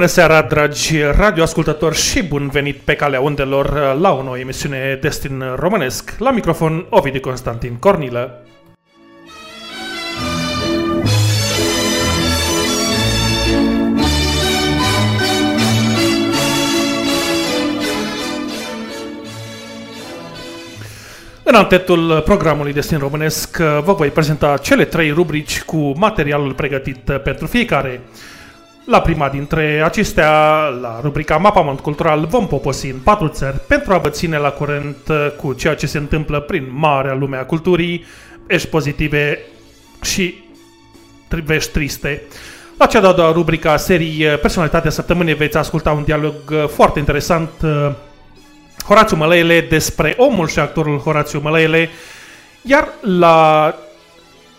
Bună seara, dragi radioascultători și bun venit pe calea undelor la o nouă emisiune Destin Românesc. La microfon, Ovidiu Constantin Cornilă. În antetul programului Destin Românesc vă voi prezenta cele trei rubrici cu materialul pregătit pentru fiecare. La prima dintre acestea, la rubrica Mapamont Cultural, vom poposi în patru țări pentru a vă ține la curent cu ceea ce se întâmplă prin marea lume a culturii, ești pozitive și vești triste. La cea de-a doua rubrică a serii Personalitatea Săptămânii veți asculta un dialog foarte interesant Horațiu Mălăile despre omul și actorul Horațiu Mălăile, iar la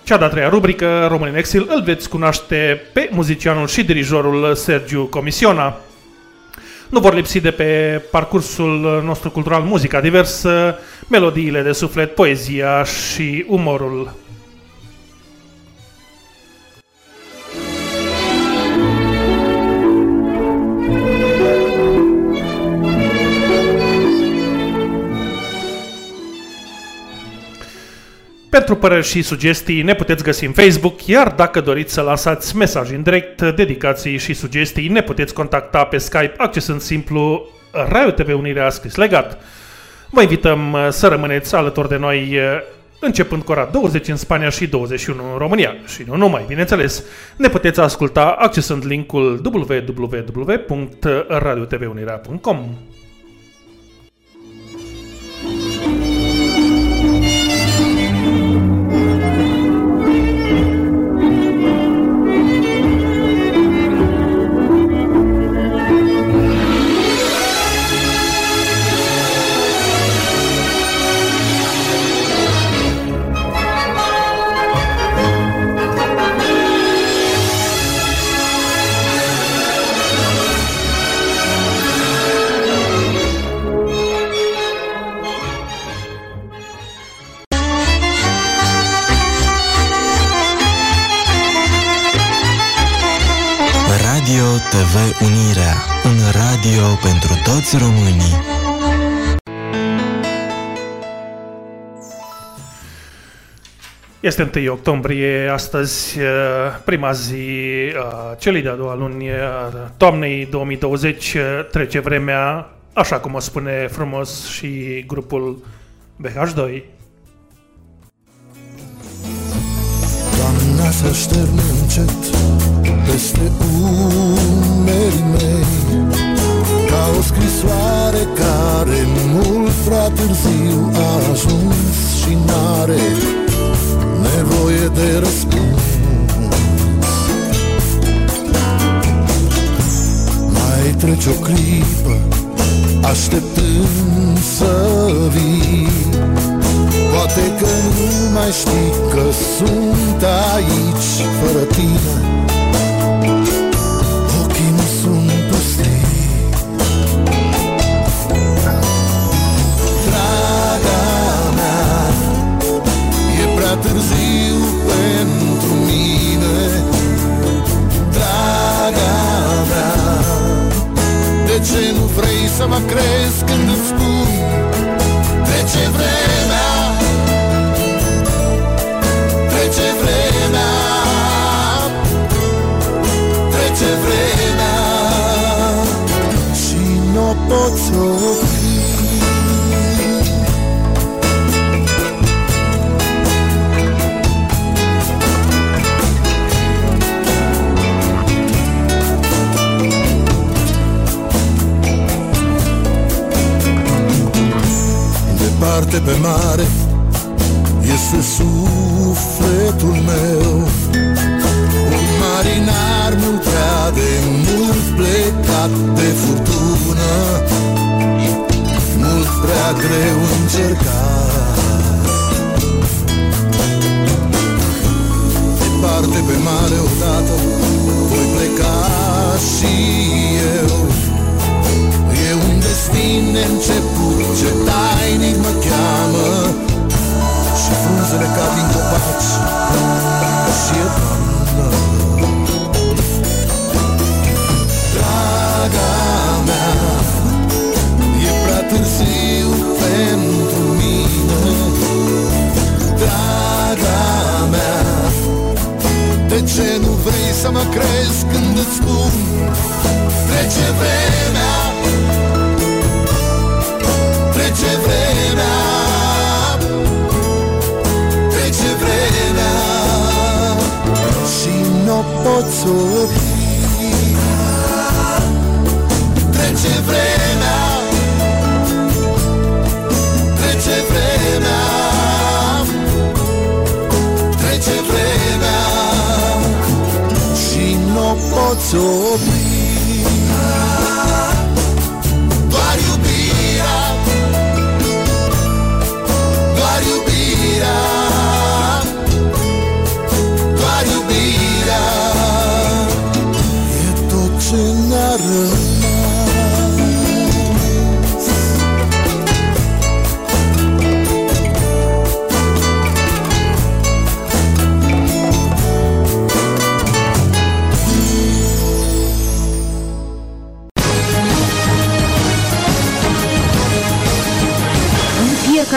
cea de-a treia rubrică, Român în Exil, îl veți cunoaște pe muzicianul și dirijorul Sergiu Comisiona. Nu vor lipsi de pe parcursul nostru cultural muzica diversă, melodiile de suflet, poezia și umorul. Pentru păreri și sugestii ne puteți găsi în Facebook, iar dacă doriți să lăsați mesaj în direct, dedicații și sugestii, ne puteți contacta pe Skype accesând simplu Radio TV Unirea scris legat. Vă invităm să rămâneți alături de noi începând cu ora 20 în Spania și 21 în România. Și nu numai, bineînțeles, ne puteți asculta accesând linkul www.radiotvunirea.com. TV Unirea, un radio pentru toți românii. Este 1 octombrie, astăzi uh, prima zi celei de-a doua luni toamnei 2020 uh, trece vremea, așa cum o spune frumos și grupul BH2. Doamna să șterne încet peste umerii mei. Ca o scrisoare care mult prea târziu a ajuns și n-are nevoie de răspuns. Mai trece o clipă așteptând să vii. Poate că nu mai știi că sunt aici fără tine târziu pentru mine Draga mea. De ce nu vrei să mă crezi când îți spun Trece vremea departe pe mare Este sufletul meu. Un marinar mult prea de mult plecat de furtună Mult prea greu încercat. Departe pe mare odată Voi pleca și eu. E un destin neînceput Ce tainic mă cheamă. Și frunzele ca din copaci. Și e toamnă Draga mea E prea târziu pentru mine. Draga mea De ce nu vrei să mă crezi când îți spun? Trece vremea Trece vremea Trece vremea. Și nu poți opri. Trece vremea Trece vremea. Trece vremea. Și nu poți opri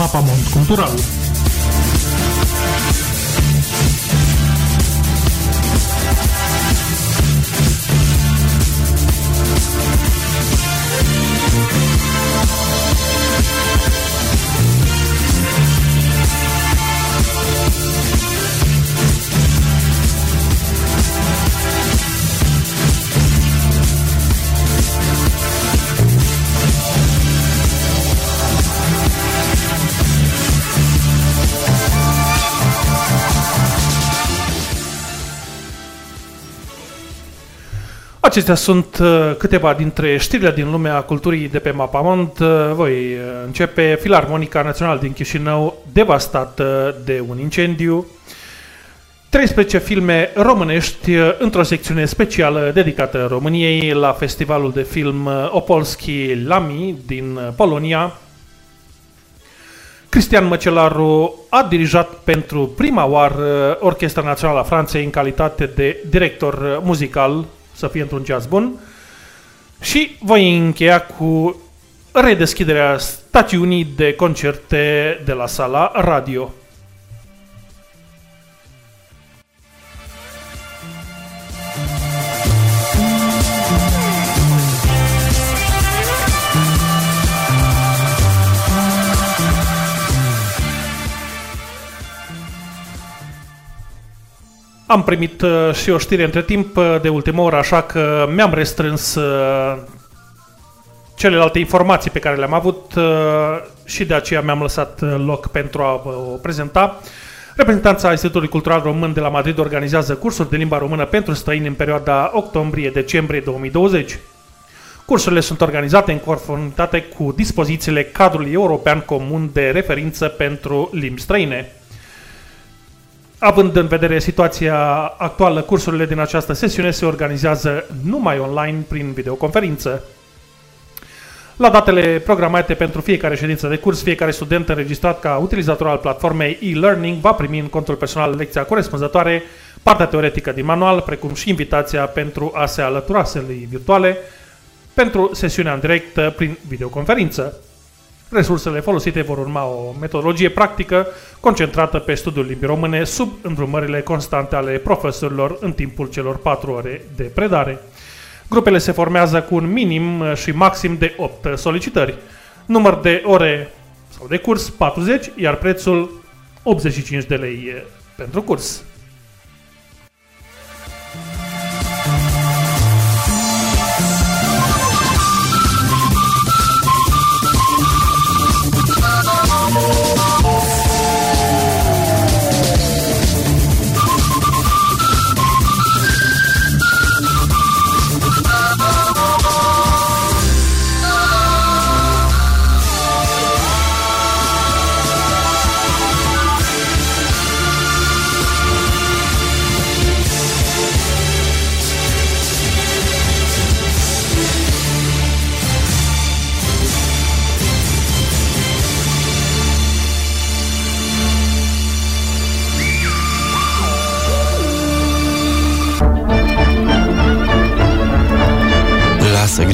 Mapamont Cultural. Acestea sunt uh, câteva dintre știrile din lumea culturii de pe Mapamont. Uh, Voi uh, începe Filarmonica Națională din Chișinău, devastată de un incendiu. 13 filme românești uh, într-o secțiune specială dedicată României la festivalul de film uh, Opolski Lami din uh, Polonia. Cristian Măcelaru a dirijat pentru prima oară Orchestra Națională a Franței în calitate de director muzical, să fie într-un jazz bun. Și voi încheia cu redeschiderea stațiunii de concerte de la sala radio. Am primit uh, și o știre între timp uh, de ultimă oră, așa că mi-am restrâns uh, celelalte informații pe care le-am avut uh, și de aceea mi-am lăsat uh, loc pentru a vă o prezenta. Reprezentanța Institutului Cultural Român de la Madrid organizează cursuri de limba română pentru străini în perioada octombrie-decembrie 2020. Cursurile sunt organizate în conformitate cu dispozițiile cadrului european comun de referință pentru limbi străine. Având în vedere situația actuală, cursurile din această sesiune se organizează numai online prin videoconferință. La datele programate pentru fiecare ședință de curs, fiecare student înregistrat ca utilizator al platformei e-learning va primi în contul personal lecția corespunzătoare, partea teoretică din manual, precum și invitația pentru a se alătura sălii virtuale pentru sesiunea în direct prin videoconferință. Resursele folosite vor urma o metodologie practică concentrată pe studiul limbii române sub îndrumările constante ale profesorilor în timpul celor 4 ore de predare. Grupele se formează cu un minim și maxim de 8 solicitări. Număr de ore sau de curs 40, iar prețul 85 de lei pentru curs.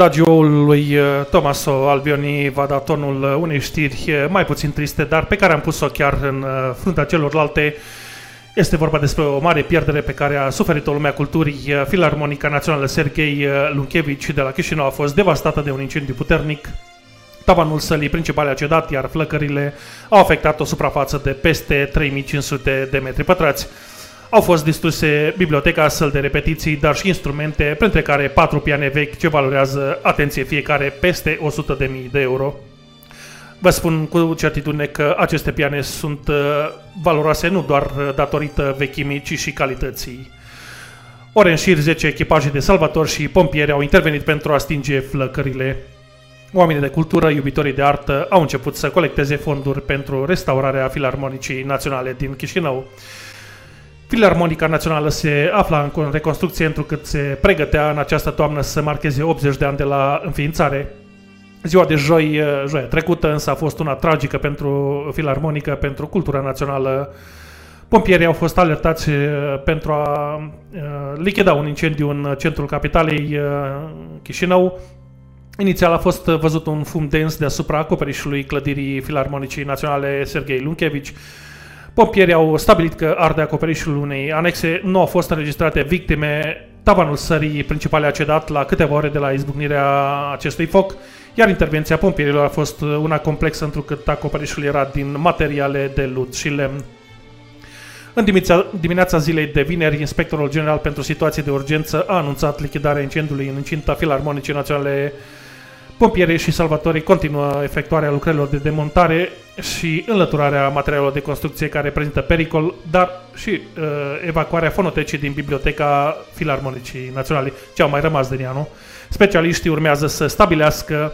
Adagioul lui uh, Tomaso Albioni va da tonul uh, unei știri uh, mai puțin triste, dar pe care am pus-o chiar în fruntea celorlalte. Este vorba despre o mare pierdere pe care a suferit-o lumea culturii. Filarmonica Națională Sergei Lunchevici de la Chișinău a fost devastată de un incendiu puternic. Tavanul sălii principale a cedat, iar flăcările au afectat o suprafață de peste 3500 de metri pătrați. Au fost distruse biblioteca, săl de repetiții, dar și instrumente, printre care patru piane vechi ce valorează, atenție, fiecare peste 100.000 de euro. Vă spun cu certitudine că aceste piane sunt uh, valoroase nu doar datorită vechimii, ci și calității. Ore în șir, 10 echipaje de salvatori și pompieri au intervenit pentru a stinge flăcările. Oamenii de cultură, iubitorii de artă, au început să colecteze fonduri pentru restaurarea Filarmonicii Naționale din Chișinău. Filarmonica Națională se afla în reconstrucție întrucât se pregătea în această toamnă să marcheze 80 de ani de la înființare. Ziua de joi, eh, joia trecută, însă a fost una tragică pentru Filarmonica, pentru cultura națională. Pompierii au fost alertați eh, pentru a eh, lichida un incendiu în centrul capitalei Chișinău. Inițial a fost văzut un fum dens deasupra acoperișului clădirii Filarmonicii Naționale Sergei Lunchevici, Pompierii au stabilit că arde acoperișul unei anexe nu au fost înregistrate victime. Tavanul sării principale a cedat la câteva ore de la izbucnirea acestui foc, iar intervenția pompierilor a fost una complexă întrucât acoperișul era din materiale de lut și lemn. În dimineața, dimineața zilei de vineri, inspectorul general pentru situații de urgență a anunțat lichidarea incendiului în incinta Filarmonicii Naționale Pompierii și salvatorii continuă efectuarea lucrărilor de demontare și înlăturarea materialelor de construcție care prezintă pericol, dar și uh, evacuarea fonotecii din Biblioteca Filarmonicii Naționale, ce au mai rămas din ea, nu? Specialiștii urmează să stabilească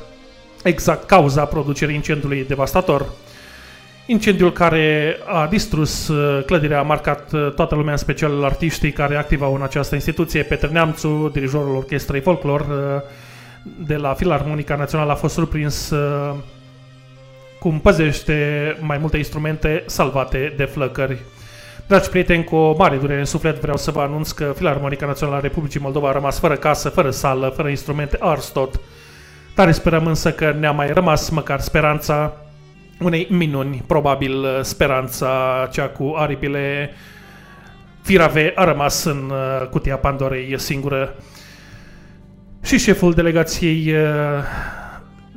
exact cauza producerii incendiului devastator. Incendiul care a distrus uh, clădirea a marcat uh, toată lumea, în special artiștii care activau în această instituție. Petre Neamțu, dirijorul orchestrei folclor, uh, de la Filarmonica Națională a fost surprins uh, cum păzește mai multe instrumente salvate de flăcări. Dragi prieteni, cu o mare durere în suflet vreau să vă anunț că Filarmonica Națională a Republicii Moldova a rămas fără casă, fără sală, fără instrumente, ars tot. Tare sperăm însă că ne-a mai rămas măcar speranța unei minuni, probabil uh, speranța cea cu aripile firave a rămas în uh, cutia Pandorei singură. Și șeful delegației uh,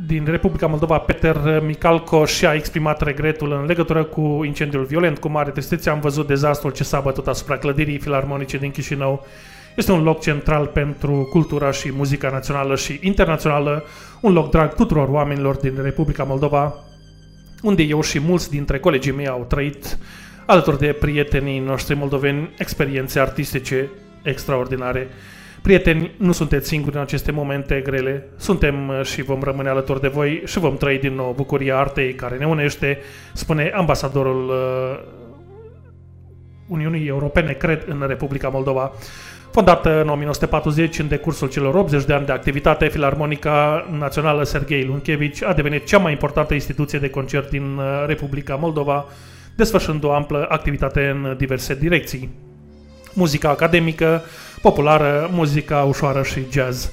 din Republica Moldova, Peter Micalco, și-a exprimat regretul în legătură cu incendiul violent. Cu mare tristețe am văzut dezastrul ce s-a bătut asupra clădirii filarmonice din Chișinău. Este un loc central pentru cultura și muzica națională și internațională, un loc drag tuturor oamenilor din Republica Moldova, unde eu și mulți dintre colegii mei au trăit, alături de prietenii noștri moldoveni, experiențe artistice extraordinare. Prieteni, nu sunteți singuri în aceste momente grele, suntem uh, și vom rămâne alături de voi și vom trăi din nou bucuria artei care ne unește, spune ambasadorul uh, Uniunii Europene, cred, în Republica Moldova. Fondată în 1940, în decursul celor 80 de ani de activitate, Filarmonica Națională Sergei Lunchevici a devenit cea mai importantă instituție de concert din uh, Republica Moldova, desfășurând o amplă activitate în diverse direcții. Muzica academică, populară, muzica ușoară și jazz.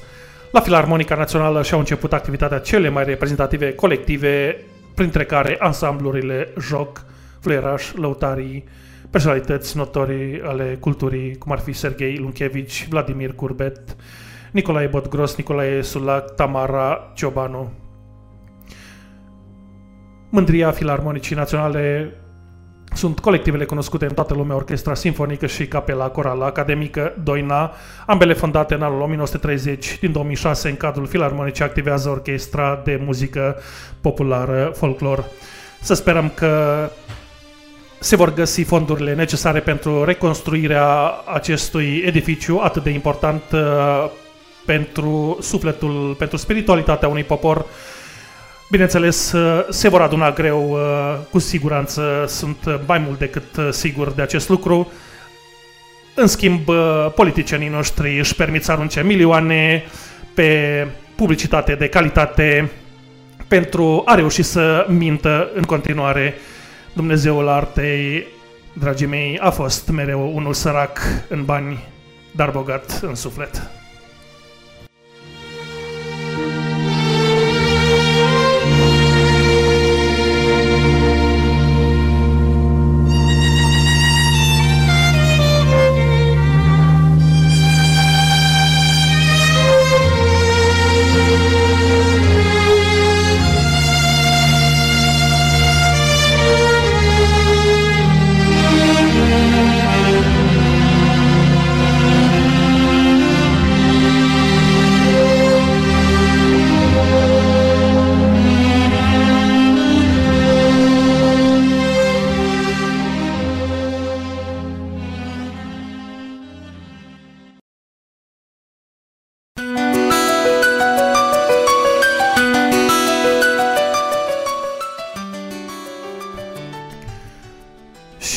La Filarmonica Națională și-au început activitatea cele mai reprezentative colective, printre care ansamblurile Joc, Fluieraș, Lăutarii, personalități notorii ale culturii, cum ar fi Sergei Lunchevici, Vladimir Curbet, Nicolae Botgros, Nicolae Sulac, Tamara Ciobanu. Mândria Filarmonicii Naționale sunt colectivele cunoscute în toată lumea, Orchestra Sinfonică și Capela Corală Academică Doina, ambele fondate în anul 1930. Din 2006, în cadrul Filarmonicii, activează Orchestra de Muzică Populară Folclor. Să sperăm că se vor găsi fondurile necesare pentru reconstruirea acestui edificiu atât de important uh, pentru sufletul, pentru spiritualitatea unui popor Bineînțeles, uh, se vor aduna greu, uh, cu siguranță sunt uh, mai mult decât sigur de acest lucru. În schimb, politicienii noștri își permit să arunce milioane pe publicitate de calitate pentru a reuși să mintă în continuare. Dumnezeul artei, dragii mei, a fost mereu unul sărac în bani, dar bogat în suflet.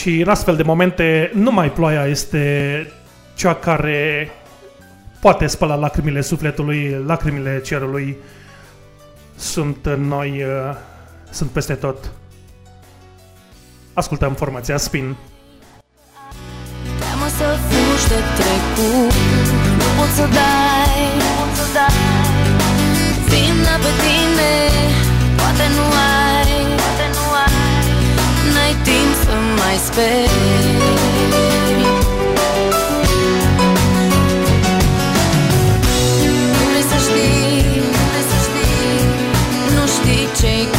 și în astfel de momente numai ploaia este cea care poate spăla lacrimile sufletului, lacrimile cerului sunt în noi, uh, sunt peste tot. Ascultăm formația Spin. Teamă să fugi de trecut, nu poți să dai, nu poți să dai. Vina pe tine, poate nu ai mai speri. Vrei să știi, vrei să știi Nu știi ce-i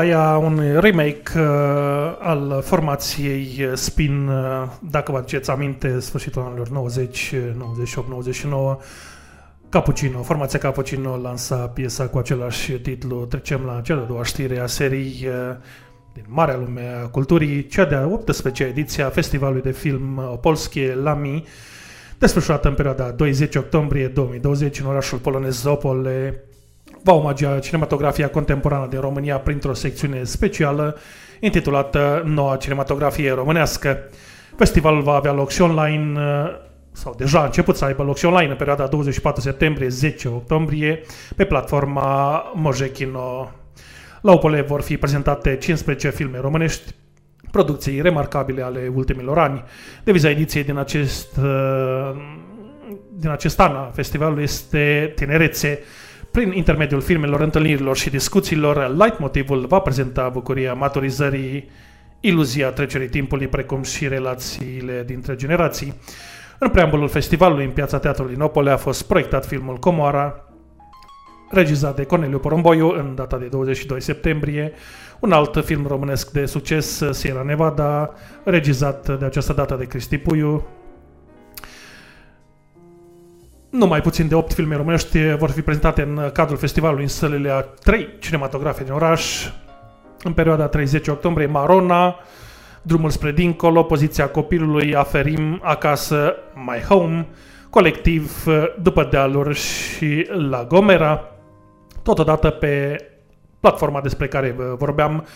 Baia un remake uh, al formației uh, Spin, uh, dacă vă aduceți aminte, sfârșitul anilor 90, 98, 99, capucino. formația capucino lansa piesa cu același titlu. Trecem la cea de-a doua știre a serii uh, din marea lume a culturii, cea de-a 18-a ediție a Festivalului de Film Opolskie Lami, desfășurată în perioada 20 octombrie 2020 în orașul polonez Opole, va omagia cinematografia contemporană din România printr-o secțiune specială intitulată Noua cinematografie românească. Festivalul va avea loc și online sau deja a început să aibă loc și online în perioada 24 septembrie-10 octombrie pe platforma Mojekino. La Opole vor fi prezentate 15 filme românești, producții remarcabile ale ultimilor ani. Deviza ediției din acest, din acest an a festivalului este tinerețe, prin intermediul filmelor, întâlnirilor și discuțiilor, leitmotivul va prezenta bucuria maturizării, iluzia trecerii timpului, precum și relațiile dintre generații. În preambulul festivalului în piața Teatrului Nopole a fost proiectat filmul Comoara, regizat de Corneliu Poromboiu în data de 22 septembrie, un alt film românesc de succes, Sierra Nevada, regizat de această dată de Cristi Puiu, nu mai puțin de 8 filme românești vor fi prezentate în cadrul festivalului în sălile a 3 cinematografe din oraș. În perioada 30 octombrie, Marona, Drumul spre dincolo, Poziția copilului, Aferim, Acasă, My Home, Colectiv, După dealuri și La Gomera. Totodată pe platforma despre care vorbeam,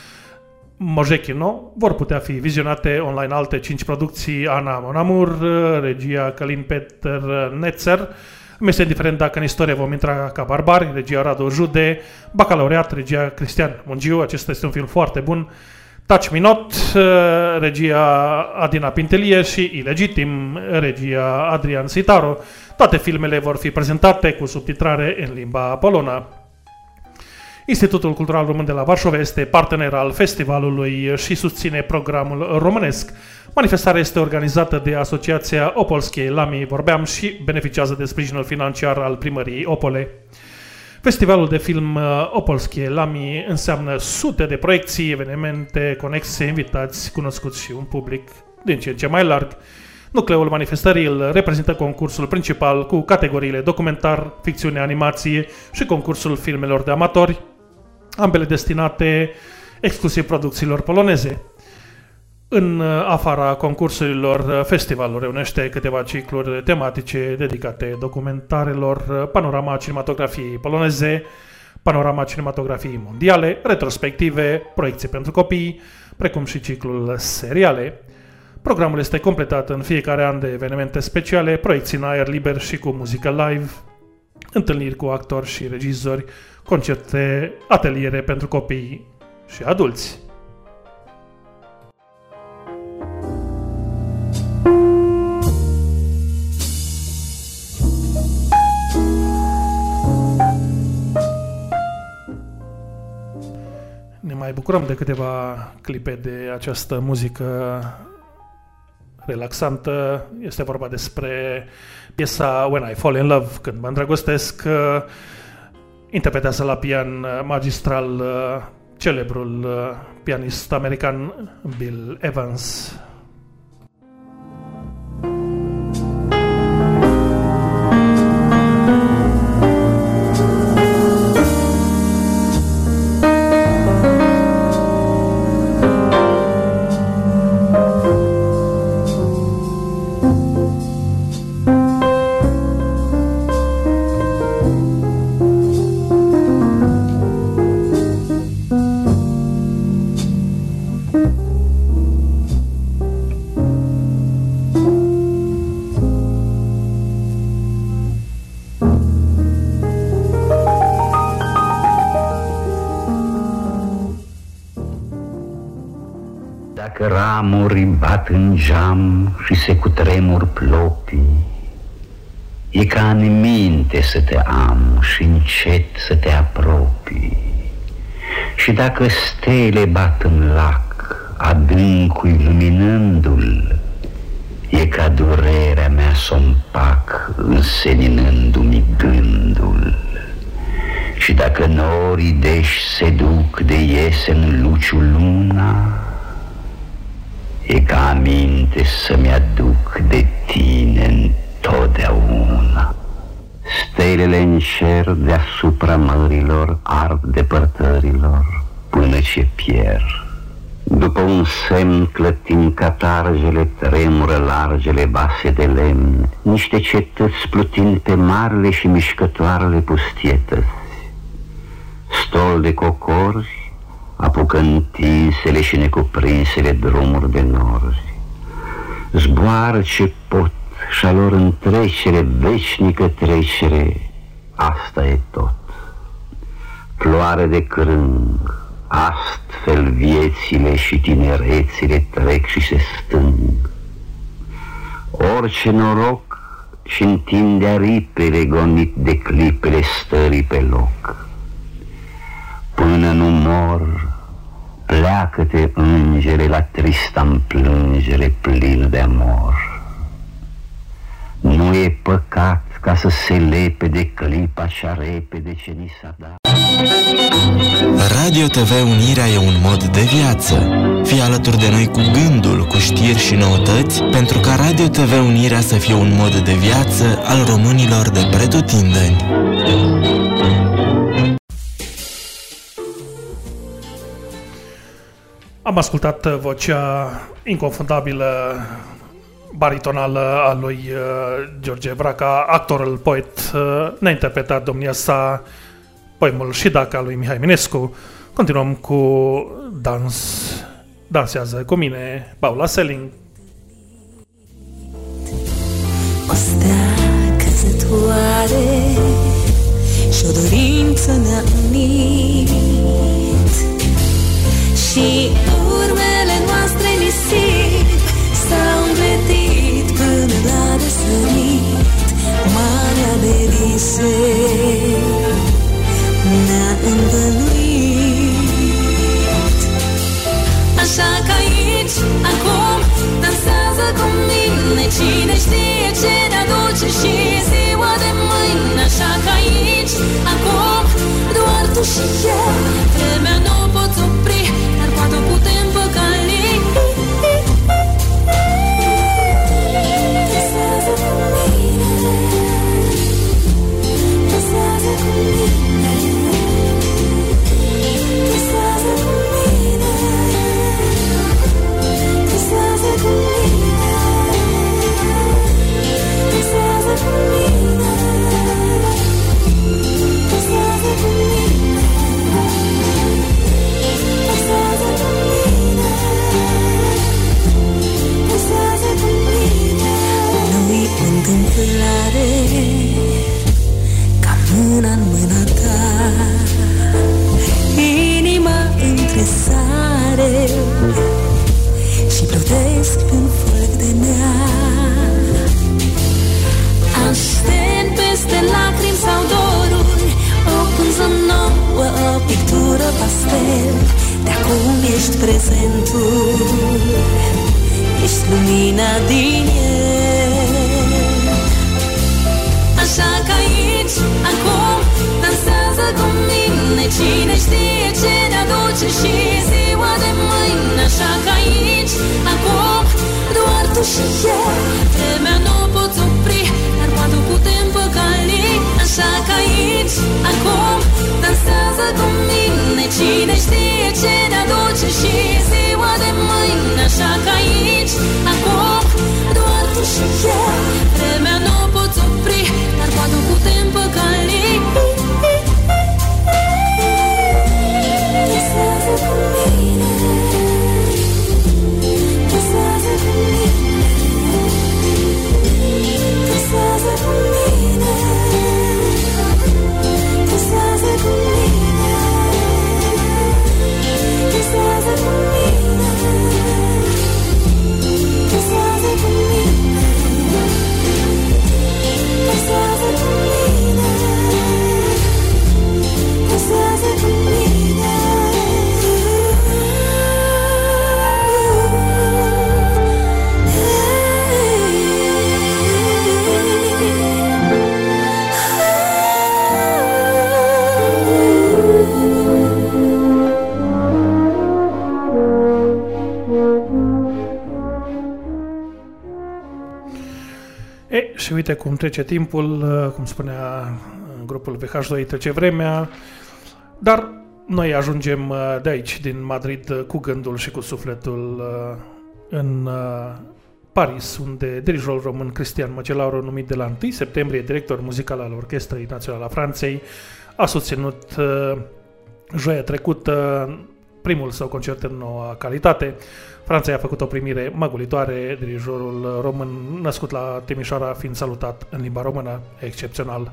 Mojechino, vor putea fi vizionate online alte 5 producții, Ana Monamur, regia Călin Peter Netzer, mi este indiferent dacă în istorie vom intra ca barbari, regia Radu Jude, Bacalaureat, regia Cristian Mungiu, acesta este un film foarte bun, Touch Me Not, regia Adina Pintelie și Ilegitim, regia Adrian Sitaro. Toate filmele vor fi prezentate cu subtitrare în limba polonă. Institutul Cultural Român de la Varșovia este partener al festivalului și susține programul românesc. Manifestarea este organizată de Asociația Opolskie Lami, vorbeam, și beneficiază de sprijinul financiar al primăriei Opole. Festivalul de film uh, Opolskie Lami înseamnă sute de proiecții, evenimente conexe, invitați, cunoscuți și un public din ce în ce mai larg. Nucleul manifestării îl reprezintă concursul principal cu categoriile documentar, ficțiune, animație și concursul filmelor de amatori, ambele destinate exclusiv producțiilor poloneze. În afara concursurilor, festivalul reunește câteva cicluri tematice dedicate documentarelor, panorama cinematografiei poloneze, panorama cinematografiei mondiale, retrospective, proiecții pentru copii, precum și ciclul seriale. Programul este completat în fiecare an de evenimente speciale, proiecții în aer liber și cu muzică live, întâlniri cu actori și regizori, concerte, ateliere pentru copii și adulți. Ne mai bucurăm de câteva clipe de această muzică relaxantă. Este vorba despre piesa When I Fall in Love, când mă îndrăgostesc, interpretează la pian magistral celebrul pianist american Bill Evans. Ramuri bat în geam și se cutremur plopii. E ca în minte să te am și încet să te apropii. Și dacă stele bat în lac, adâncui luminându-l, E ca durerea mea să pac, înseninându-mi gândul. Și dacă norii deși se duc de iese în luciul luna, E ca aminte să-mi aduc de tine întotdeauna Stelele în cer deasupra mărilor ard depărtărilor până ce pierd. După un semn clătind catargele, tremură largele vase de lemn, niște cetăți plutind pe marele și mișcătoarele pustietăți. Stol de cocori, apucă întinsele și necuprinsele drumuri de nori. Zboară ce pot și-a lor întrecere, veșnică trecere, asta e tot. Ploare de crâng, astfel viețile și tinerețile trec și se stâng. Orice noroc și întinde aripele gonit de clipele stării pe loc. Până nu mor, pleacă-te îngere la trista plângere plină de amor. Nu e păcat ca să se lepe de clipa așa repede ce ni s-a dat. Radio TV Unirea e un mod de viață. Fii alături de noi cu gândul, cu știri și noutăți, pentru ca Radio TV Unirea să fie un mod de viață al românilor de pretutindeni. Am ascultat vocea inconfundabilă baritonală a lui uh, George Vraca, actorul poet, uh, ne-a interpretat domnia sa poemul și dacă lui Mihai Minescu. Continuăm cu dans, dansează cu mine, Paula Selling. O stea căzătoare și o dorință ne-a unit și urmele noastre nisip s-au împletit până la răsărit. Marea de vise ne-a învăluit Așa că aici, acum, dansează cu mine. Cine știe ce ne aduce și ziua de mâine. Așa că aici, acum, doar tu și eu Vremea nu întâmplare Ca mâna în mâna ta. Inima între sare Și plutesc pe un foc de mea Aștept peste lacrimi sau doruri O pânză nouă, o pictură pastel. De acum ești prezentul Ești lumina din el aici, acum, dansează cu mine. Cine știe ce ne aduce și ziua de mâine Așa că aici, acum, doar tu și eu. Vremea nu poți opri, dar poate o putem păcăli. Așa că aici, acum, dansează cu mine. Cine știe ce ne aduce și ziua de mâine Așa că aici, acum, doar tu și eu. Vremea uite cum trece timpul, uh, cum spunea uh, grupul VH2, trece vremea, dar noi ajungem uh, de aici, din Madrid, uh, cu gândul și cu sufletul uh, în uh, Paris, unde dirijorul român Cristian Măcelaru, numit de la 1 septembrie director muzical al Orchestrei Naționale a Franței, a susținut uh, joia trecută primul său concert în noua calitate. Franța i-a făcut o primire măgulitoare, dirijorul român născut la Timișoara fiind salutat în limba română, excepțional.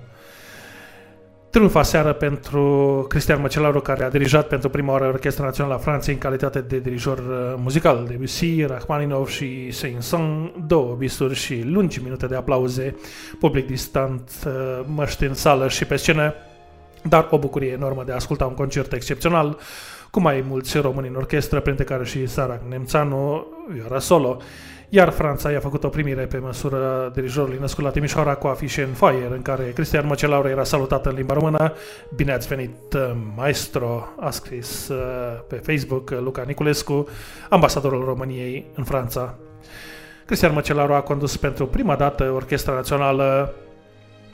Triumf aseară pentru Cristian Măcelaru, care a dirijat pentru prima oară Orchestra Națională a Franței în calitate de dirijor uh, muzical. Debussy, Rachmaninov și Saint-Saëns, două bisuri și lungi minute de aplauze, public distant, uh, măști în sală și pe scenă, dar o bucurie enormă de a asculta un concert excepțional, cu mai mulți români în orchestră, printre care și Sara Nemțanu, vioara solo. Iar Franța i-a făcut o primire pe măsură dirijorului născut la Timișoara cu afișe în foaier, în care Cristian Măcelaru era salutat în limba română. Bine ați venit, uh, maestro, a scris uh, pe Facebook uh, Luca Niculescu, ambasadorul României în Franța. Cristian Măcelaru a condus pentru prima dată Orchestra Națională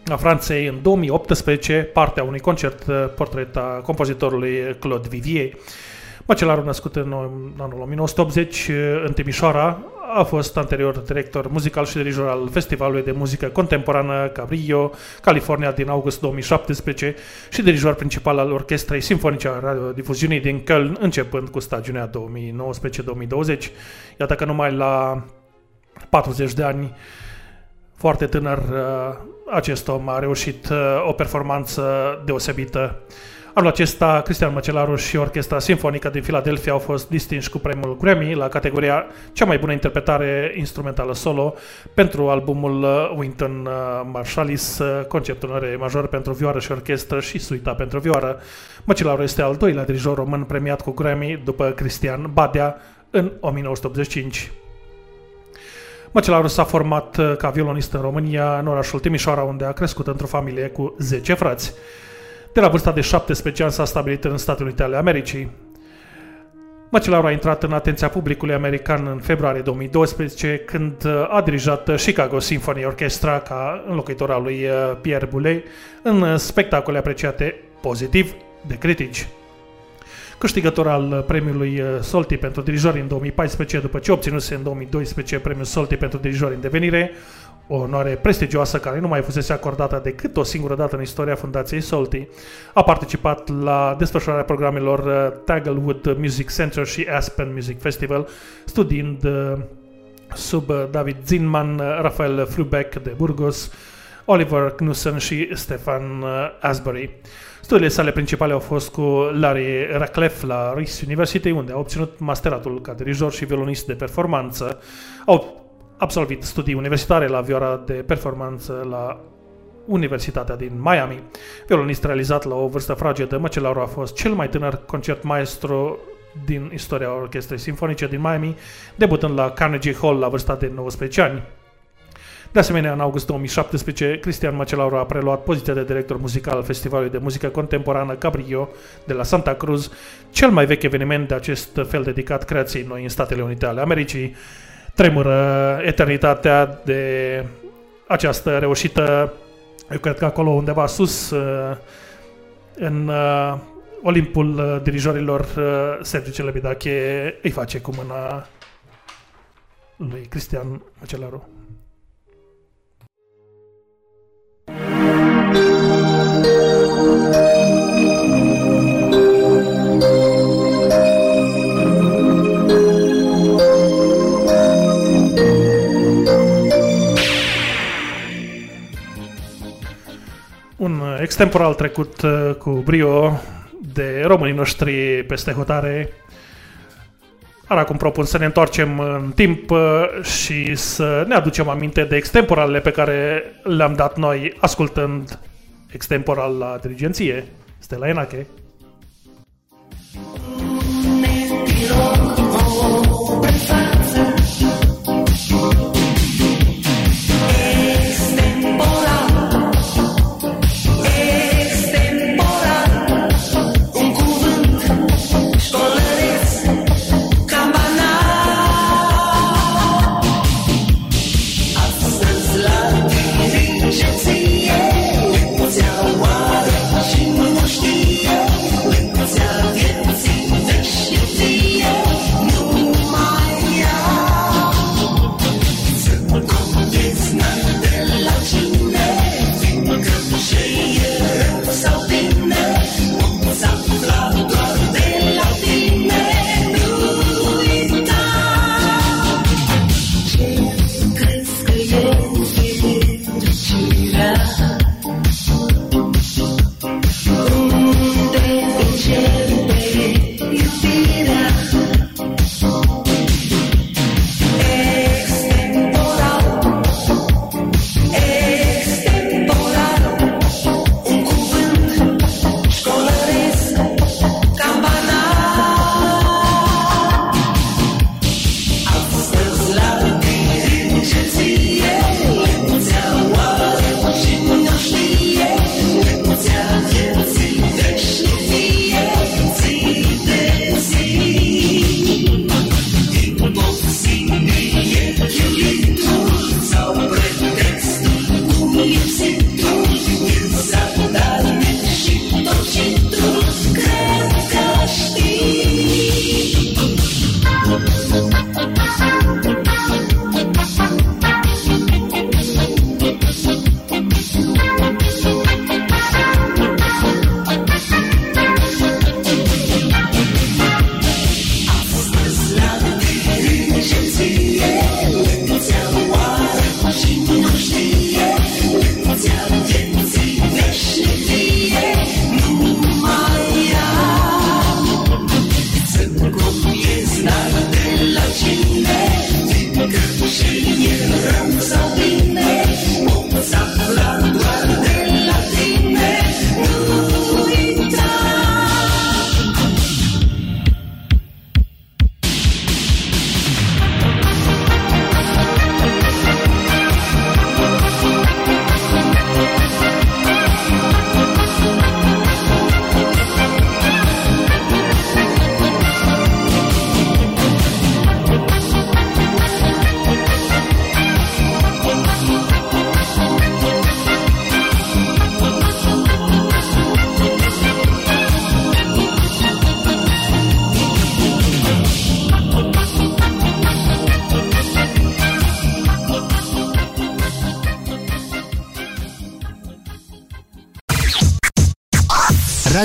a Franței în 2018 partea unui concert uh, portret a compozitorului Claude Vivier. Măcelaru, născut în anul 1980 uh, în Timișoara, a fost anterior director muzical și dirijor al Festivalului de Muzică Contemporană Cabrillo, California din august 2017 și dirijor principal al Orchestrei Sinfonice a Radiodifuziunii din Köln, începând cu stagiunea 2019-2020. Iată că numai la 40 de ani, foarte tânăr, uh, acest om a reușit uh, o performanță deosebită. Anul acesta, Cristian Măcelaru și Orchestra Sinfonică din Philadelphia au fost distinși cu premiul Grammy la categoria cea mai bună interpretare instrumentală solo pentru albumul uh, Winton uh, Marshallis, conceptul în re major pentru vioară și orchestră și suita pentru vioară. Măcelaru este al doilea dirijor român premiat cu Grammy după Cristian Badea în 1985. Măcelaru s-a format uh, ca violonist în România, în orașul Timișoara, unde a crescut într-o familie cu 10 frați. De la vârsta de 17 ani s-a stabilit în Statele Unite ale Americii. Măcelaru a intrat în atenția publicului american în februarie 2012, când uh, a dirijat Chicago Symphony Orchestra ca înlocuitor al lui uh, Pierre Boulez în spectacole apreciate pozitiv de critici câștigător al premiului uh, Solti pentru dirijori în 2014, după ce obținuse în 2012 premiul Solti pentru dirijori în devenire, o onoare prestigioasă care nu mai fusese acordată decât o singură dată în istoria Fundației Solti. A participat la desfășurarea programelor uh, Tanglewood Music Center și Aspen Music Festival, studiind uh, sub David Zinman, Rafael Frubeck de Burgos, Oliver Knussen și Stefan Asbury. Studiile sale principale au fost cu Larry Radcliffe la Rice University, unde a obținut masteratul ca dirijor și violonist de performanță. Au absolvit studii universitare la vioara de performanță la Universitatea din Miami. Violonist realizat la o vârstă fragedă, Măcelaru a fost cel mai tânăr concert maestro din istoria orchestrei simfonice din Miami, debutând la Carnegie Hall la vârsta de 19 ani. De asemenea, în august 2017, Cristian Macelauru a preluat poziția de director muzical al Festivalului de Muzică Contemporană Cabrillo de la Santa Cruz, cel mai vechi eveniment de acest fel dedicat creației noi în Statele Unite ale Americii. Tremură eternitatea de această reușită, eu cred că acolo undeva sus, în Olimpul dirijorilor, Sergiu Celebidache îi face cu mâna lui Cristian Macelaru. Extemporal trecut uh, cu brio de românii noștri peste hotare. Ar acum propun să ne întoarcem în timp uh, și să ne aducem aminte de extemporalele pe care le-am dat noi ascultând extemporal la dirigenție. Stella Enache.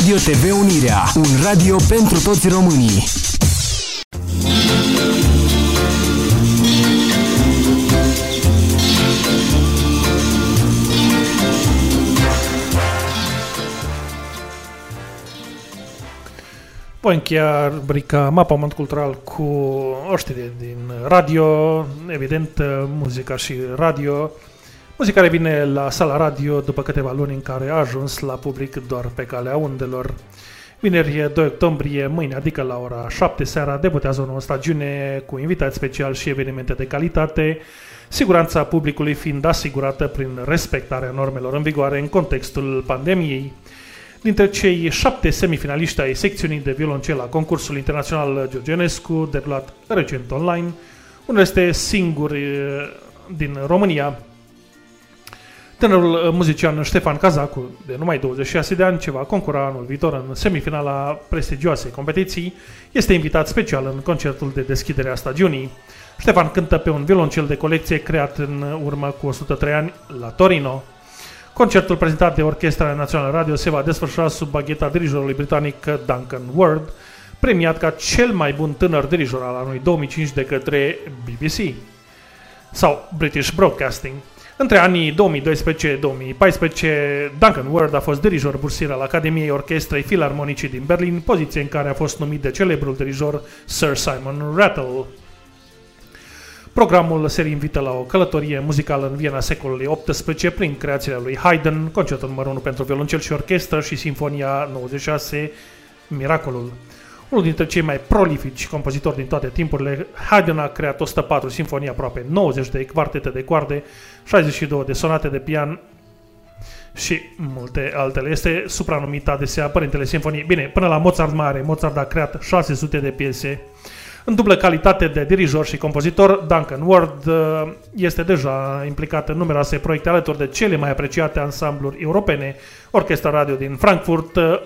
Radio TV Unirea, un radio pentru toți românii. Voi încheia rubrica Mapament Cultural cu o știre din radio, evident muzica și radio. Muzica care vine la sala radio după câteva luni în care a ajuns la public doar pe calea undelor. Vineri 2 octombrie, mâine, adică la ora 7 seara, debutează o nouă stagiune cu invitați special și evenimente de calitate, siguranța publicului fiind asigurată prin respectarea normelor în vigoare în contextul pandemiei. Dintre cei șapte semifinaliști ai secțiunii de violoncel a concursului internațional Georgenescu, derulat recent online, unul este singur eh, din România. Tânărul eh, muzician Ștefan Cazacu, de numai 26 de ani, ce va concura anul viitor în semifinala prestigioasei competiții, este invitat special în concertul de deschidere a stagiunii. Ștefan cântă pe un violoncel de colecție creat în urmă cu 103 ani la Torino. Concertul prezentat de Orchestra Națională Radio se va desfășura sub bagheta dirijorului britanic Duncan Ward, premiat ca cel mai bun tânăr dirijor al anului 2005 de către BBC sau British Broadcasting. Între anii 2012-2014, Duncan Ward a fost dirijor bursier al Academiei Orchestrei Filarmonicii din Berlin, poziție în care a fost numit de celebrul dirijor Sir Simon Rattle. Programul se invită la o călătorie muzicală în Viena secolului XVIII prin creațiile lui Haydn, concertul numărul 1 pentru violoncel și orchestră și Sinfonia 96, Miracolul. Unul dintre cei mai prolifici compozitori din toate timpurile, Haydn a creat 104 sinfonii, aproape 90 de quartete de coarde, 62 de sonate de pian și multe altele. Este supranumit adesea Părintele Sinfoniei. Bine, până la Mozart Mare, Mozart a creat 600 de piese în dublă calitate de dirijor și compozitor, Duncan Ward uh, este deja implicat în numeroase proiecte alături de cele mai apreciate ansambluri europene, Orchestra Radio din Frankfurt, uh,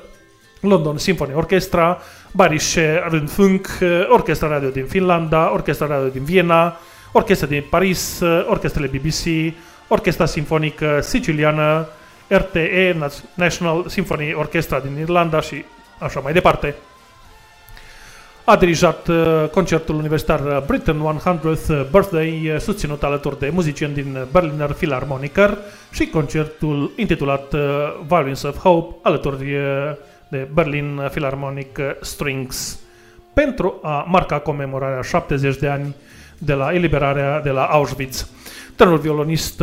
London Symphony Orchestra, Bayerische Rundfunk, uh, Orchestra Radio din Finlanda, Orchestra Radio din Viena, Orchestra din Paris, Orchestrele BBC, Orchestra Sinfonică Siciliană, RTE, National Symphony Orchestra din Irlanda și așa mai departe. A dirijat uh, concertul universitar Britain 100th Birthday, uh, susținut alături de muzicieni din Berliner Philharmoniker și concertul intitulat uh, Violins of Hope, alături de Berlin Philharmonic Strings, pentru a marca comemorarea 70 de ani de la eliberarea de la Auschwitz. Tânărul violonist,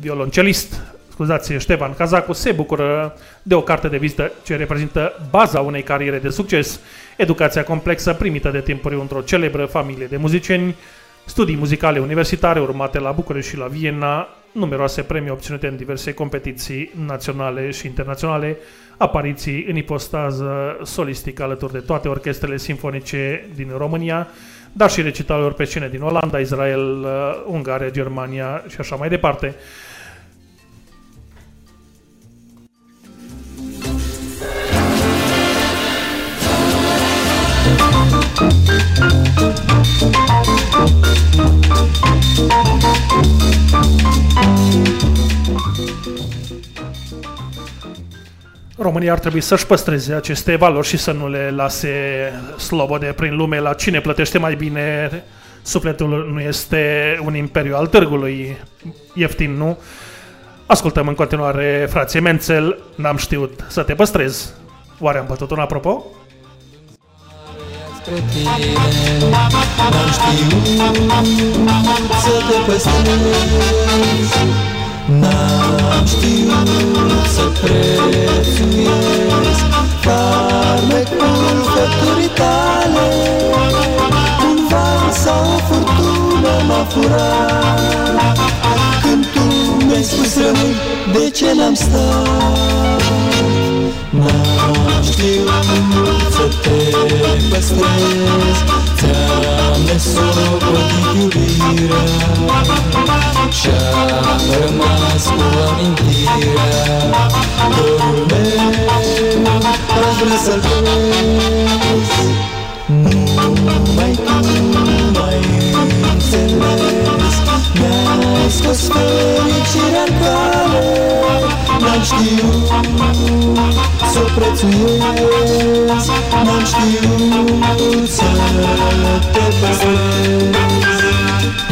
violoncelist scuzați, Ștefan Cazacu se bucură de o carte de vizită ce reprezintă baza unei cariere de succes, educația complexă primită de timpuri într-o celebră familie de muzicieni, studii muzicale universitare urmate la București și la Viena, numeroase premii obținute în diverse competiții naționale și internaționale, apariții în ipostază solistică alături de toate orchestrele simfonice din România, dar și recitaluri pe scene din Olanda, Israel, Ungaria, Germania și așa mai departe. România ar trebui să-și păstreze aceste valori și să nu le lase slobode prin lume la cine plătește mai bine. Sufletul nu este un imperiu al târgului ieftin, nu? Ascultăm în continuare frații Mențel, n-am știut să te păstrez. Oare am bătut un apropo? Spre tine. N-am știut să te păstrez. N-am știut să prețuiesc Farmecul făpturii tale. Un val sau o furtună m-a furat. Când tu mi-ai spus rămâi, de ce n-am stat? N-am știut să te păstrez Ți-am nesocotit iubirea Și-a rămas cu amintirea Dorul meu tu mai înțeles Mi-ai scos fericirea în cale N-am știut să o prețuiesc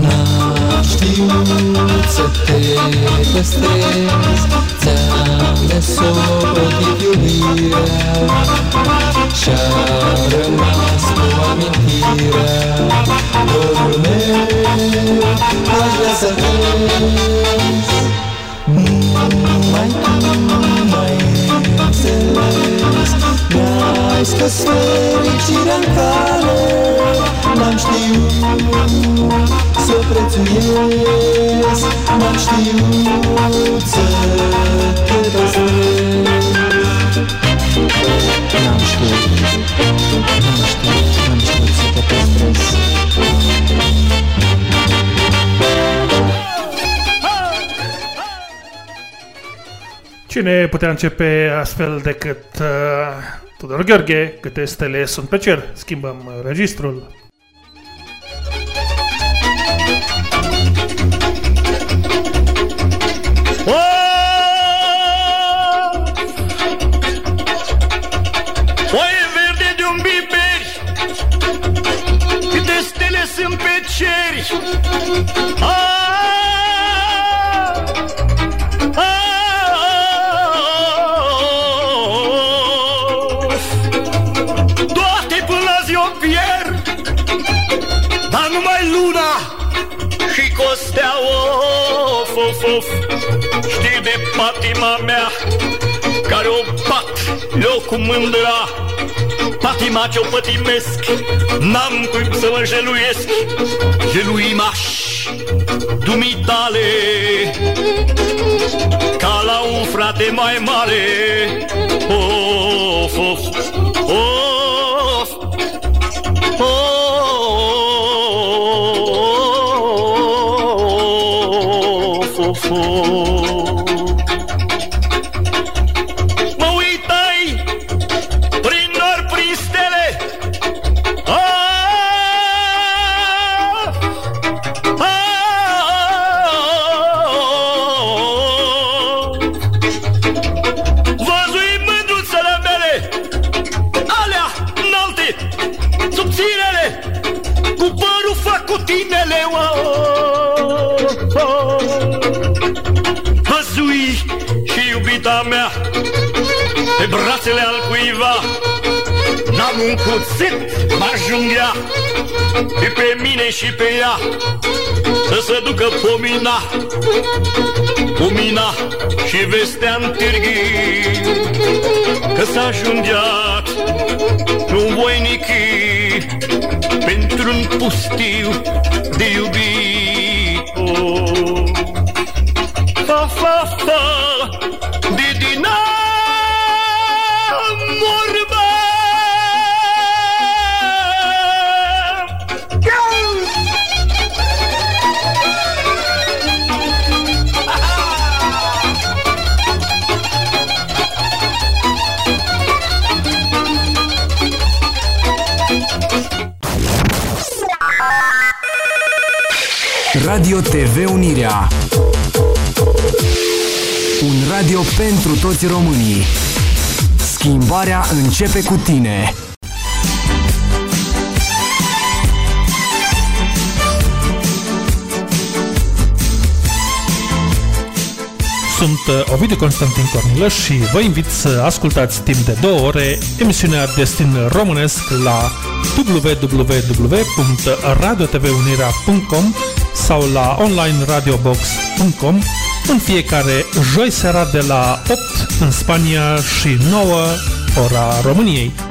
N-am știut să te N-am știut să te păstrez Ți-am nesodit iubirea. Și-a rămas cu amintirea. Dorul meu aș vrea să vezi Numai tu Mi-ai scos fericirea-n cale N-am știut să o prețuiesc N-am știut să te păstrez N-am știut, n-am știut, n-am știut să te păstrez Cine putea începe astfel decât uh, Tudor Gheorghe, câte stele sunt pe cer. Schimbăm uh, registrul. Foaie verde de un biberi Câte stele sunt pe ceri Ah! Of, of, of Știi de patima mea care o bat eu cu mândra. Patima ce-o pătimesc N-am cum să mă jeluiesc Jeluimaș dumitale Ca la un frate mai mare. Of, of, of Of, un cuțit, m-ar junghea Și pe mine și pe ea Să se ducă pomina Pomina și vestea în târghii. Că s-a jungheat un voinichii Pentru-un pustiu de iubit TV Unirea. Un radio pentru toți românii. Schimbarea începe cu tine. Sunt uh, Ovidiu Constantin Cornilăș și vă invit să ascultați timp de două ore emisiunea Destin Românesc la www.radiotvunirea.com sau la onlineradiobox.com în fiecare joi seara de la 8 în Spania și 9 ora României.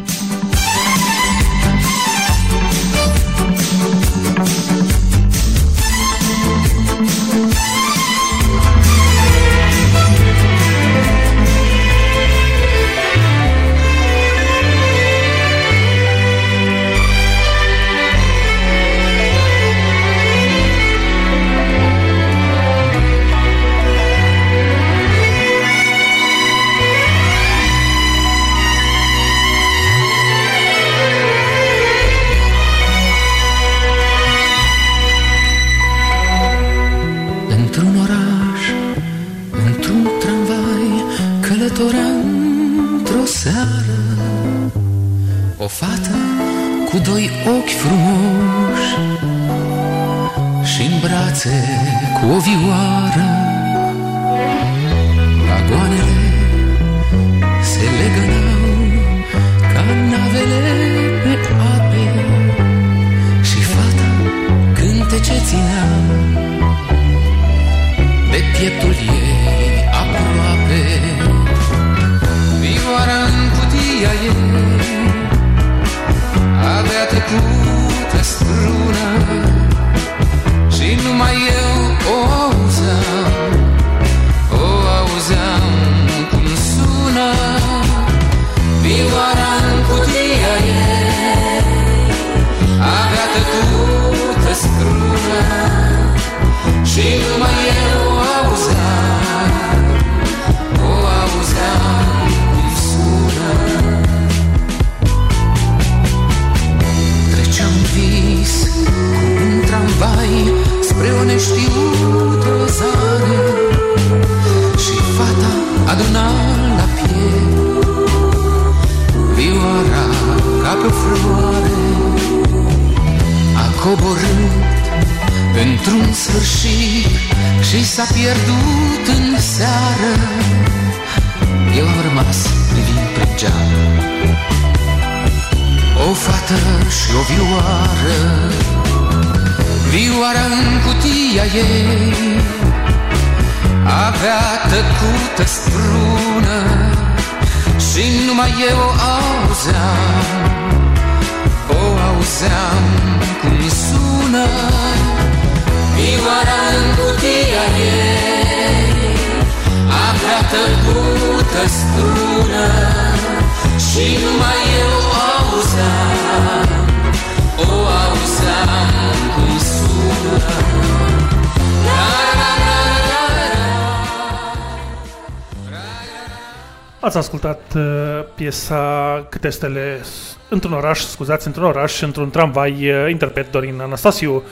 Piesa Câte stele s- într-un oraș, scuzați, într-un oraș, într-un tramvai, uh, interpret Dorin Anastasiu.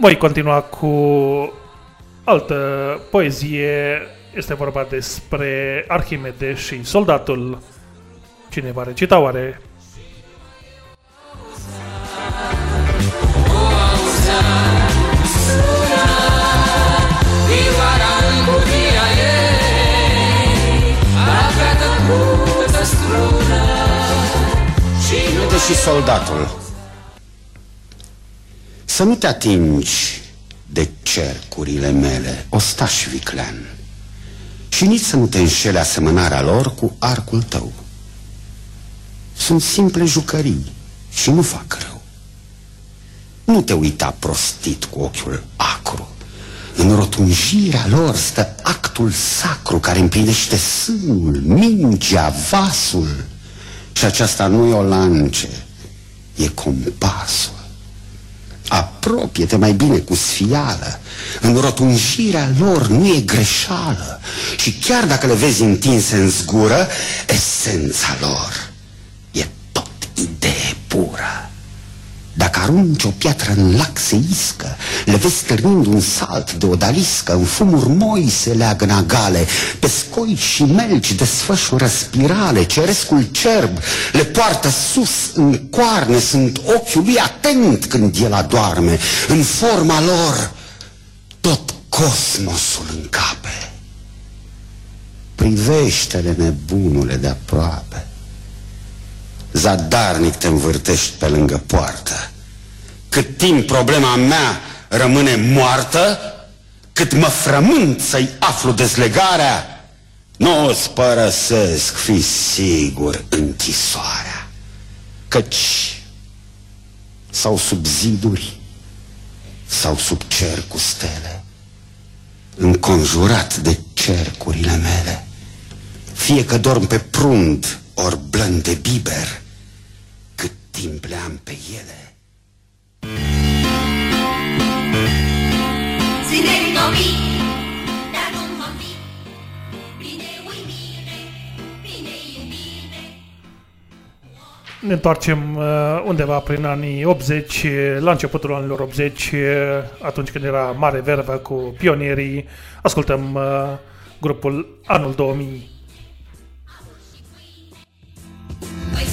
Voi continua cu altă poezie. Este vorba despre Arhimede și soldatul. Cine va recita oare? Și Vede și soldatul. Să nu te atingi de cercurile mele, ostaș viclean, și nici să nu te înșele asemănarea lor cu arcul tău. Sunt simple jucării și nu fac rău. Nu te uita prostit cu ochiul acru. În rotunjirea lor stă actul sacru care împlinește sânul, mingea, vasul. Și aceasta nu e o lance, e compasul. Apropie-te mai bine cu sfială. În rotunjirea lor nu e greșeală. Și chiar dacă le vezi întinse în zgură, esența lor e tot idee pură. Dacă arunci o piatră în lac se iscă, le vezi stârnind un salt de odaliscă, în fumuri moi se leagă nagale, pe scoi și melci desfășură spirale, cerescul cerb le poartă sus în coarne, sunt ochiul lui atent când el adorme, în forma lor tot cosmosul încape. Privește-le nebunule de aproape. Zadarnic te învârtești pe lângă poartă. Cât timp problema mea rămâne moartă, cât mă frământ să-i aflu dezlegarea, nu o părăsesc, fi sigur, închisoarea. Căci sau sub ziduri, sau sub cer cu stele, înconjurat de cercurile mele, fie că dorm pe prund ori blând de biber, cât timp le am pe ele. Ținând-o mie, dar nu mă mie, bine uimire, bine iubire. Ne întoarcem uh, undeva prin anii 80, la începutul anilor 80, uh, atunci când era mare vervă cu pionierii. Ascultăm uh, grupul Anul 2000. Voi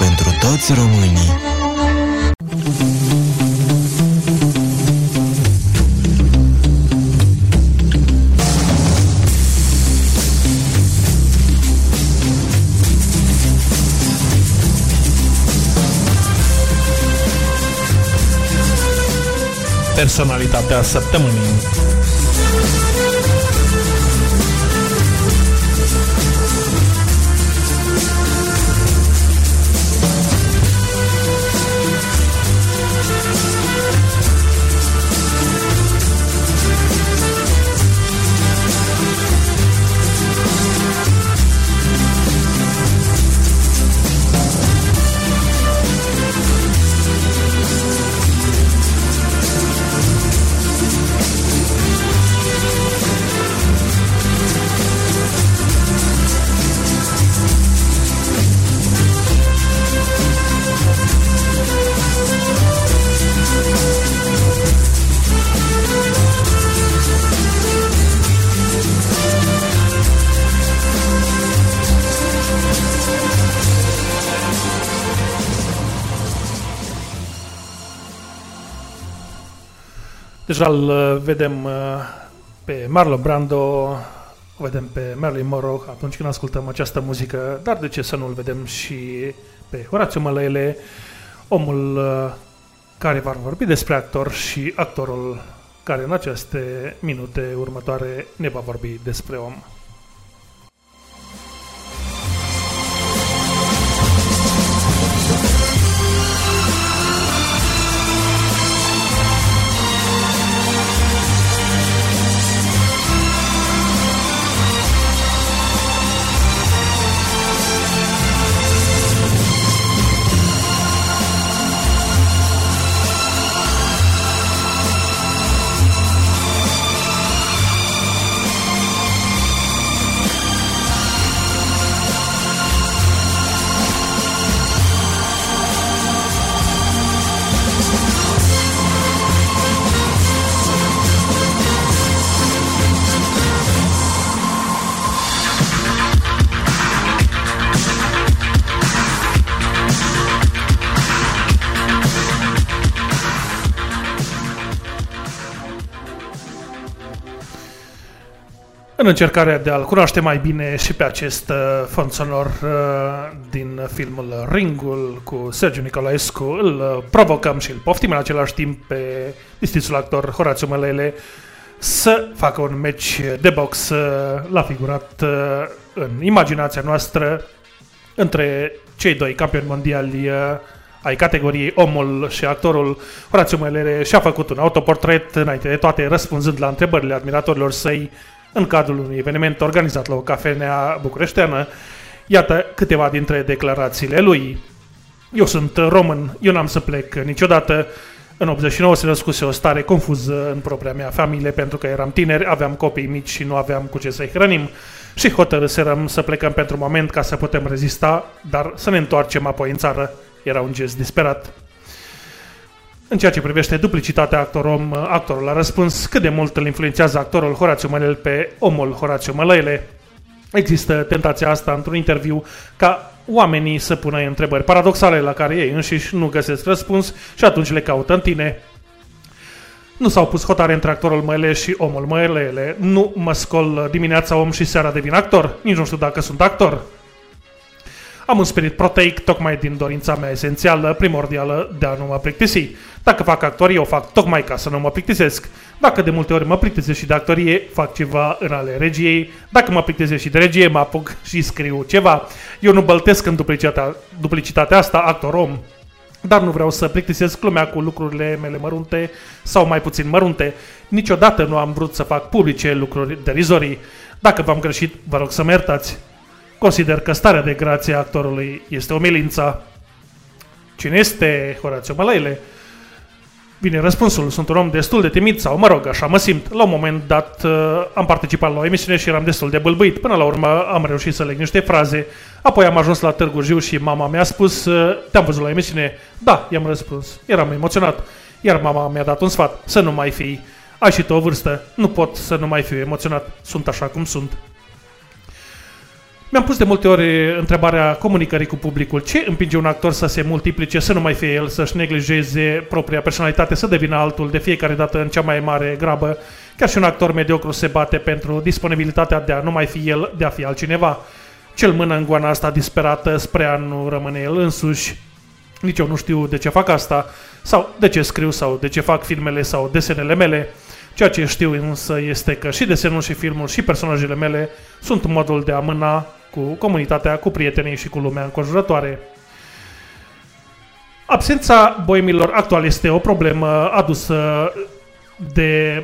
pentru toți românii. Personalitatea săptămânii. Deja îl uh, vedem uh, pe Marlon Brando, o vedem pe Marilyn Monroe atunci când ascultăm această muzică, dar de ce să nu-l vedem și pe Horațiu Mălăile, omul uh, care va vorbi despre actor și actorul care în aceste minute următoare ne va vorbi despre om. În încercarea de a-l cunoaște mai bine și pe acest uh, fond sonor uh, din filmul Ringul cu Sergiu Nicolaescu, îl uh, provocăm și îl poftim în același timp pe distinsul actor Horațiu Mălele să facă un meci de box uh, la figurat uh, în imaginația noastră între cei doi campioni mondiali uh, ai categoriei omul și actorul Horațiu Mălele și-a făcut un autoportret înainte de toate răspunzând la întrebările admiratorilor săi în cadrul unui eveniment organizat la o cafenea bucureșteană. Iată câteva dintre declarațiile lui. Eu sunt român, eu n-am să plec niciodată. În 89 se născuse o stare confuză în propria mea familie pentru că eram tineri, aveam copii mici și nu aveam cu ce să-i hrănim și hotărâserăm să plecăm pentru moment ca să putem rezista, dar să ne întoarcem apoi în țară. Era un gest disperat. În ceea ce privește duplicitatea actor-om, actorul a răspuns cât de mult îl influențează actorul Horațiu Mălel pe omul Horațiu Mălăile. Există tentația asta într-un interviu ca oamenii să pună întrebări paradoxale la care ei înșiși nu găsesc răspuns și atunci le caută în tine. Nu s-au pus hotare între actorul Mălele și omul Mălele. Nu mă scol dimineața om și seara devin actor. Nici nu știu dacă sunt actor. Am un spirit proteic tocmai din dorința mea esențială, primordială, de a nu mă plictisi. Dacă fac actorie, o fac tocmai ca să nu mă plictisesc. Dacă de multe ori mă plictisesc și de actorie, fac ceva în ale regiei. Dacă mă plictisesc și de regie, mă apuc și scriu ceva. Eu nu băltesc în duplicitatea, duplicitatea asta actor-om. Dar nu vreau să plictisesc lumea cu lucrurile mele mărunte sau mai puțin mărunte. Niciodată nu am vrut să fac publice lucruri derizorii. Dacă v-am greșit, vă rog să mă iertați. Consider că starea de grație a actorului este o milință. Cine este Horațiu Mălăile? Bine, răspunsul, sunt un om destul de timid sau, mă rog, așa mă simt. La un moment dat uh, am participat la o emisiune și eram destul de bâlbâit. Până la urmă am reușit să leg niște fraze. Apoi am ajuns la Târgu Jiu și mama mi-a spus, uh, te-am văzut la emisiune? Da, i-am răspuns. Eram emoționat. Iar mama mi-a dat un sfat, să nu mai fii. Ai și tu o vârstă, nu pot să nu mai fiu emoționat. Sunt așa cum sunt. Mi-am pus de multe ori întrebarea comunicării cu publicul. Ce împinge un actor să se multiplice, să nu mai fie el, să-și neglijeze propria personalitate, să devină altul de fiecare dată în cea mai mare grabă? Chiar și un actor mediocru se bate pentru disponibilitatea de a nu mai fi el, de a fi altcineva. Cel mână în goana asta disperată spre a nu rămâne el însuși. Nici eu nu știu de ce fac asta, sau de ce scriu, sau de ce fac filmele sau desenele mele. Ceea ce știu însă este că și desenul și filmul și personajele mele sunt modul de a mâna cu comunitatea, cu prietenii și cu lumea înconjurătoare. Absența boemilor actuale este o problemă adusă de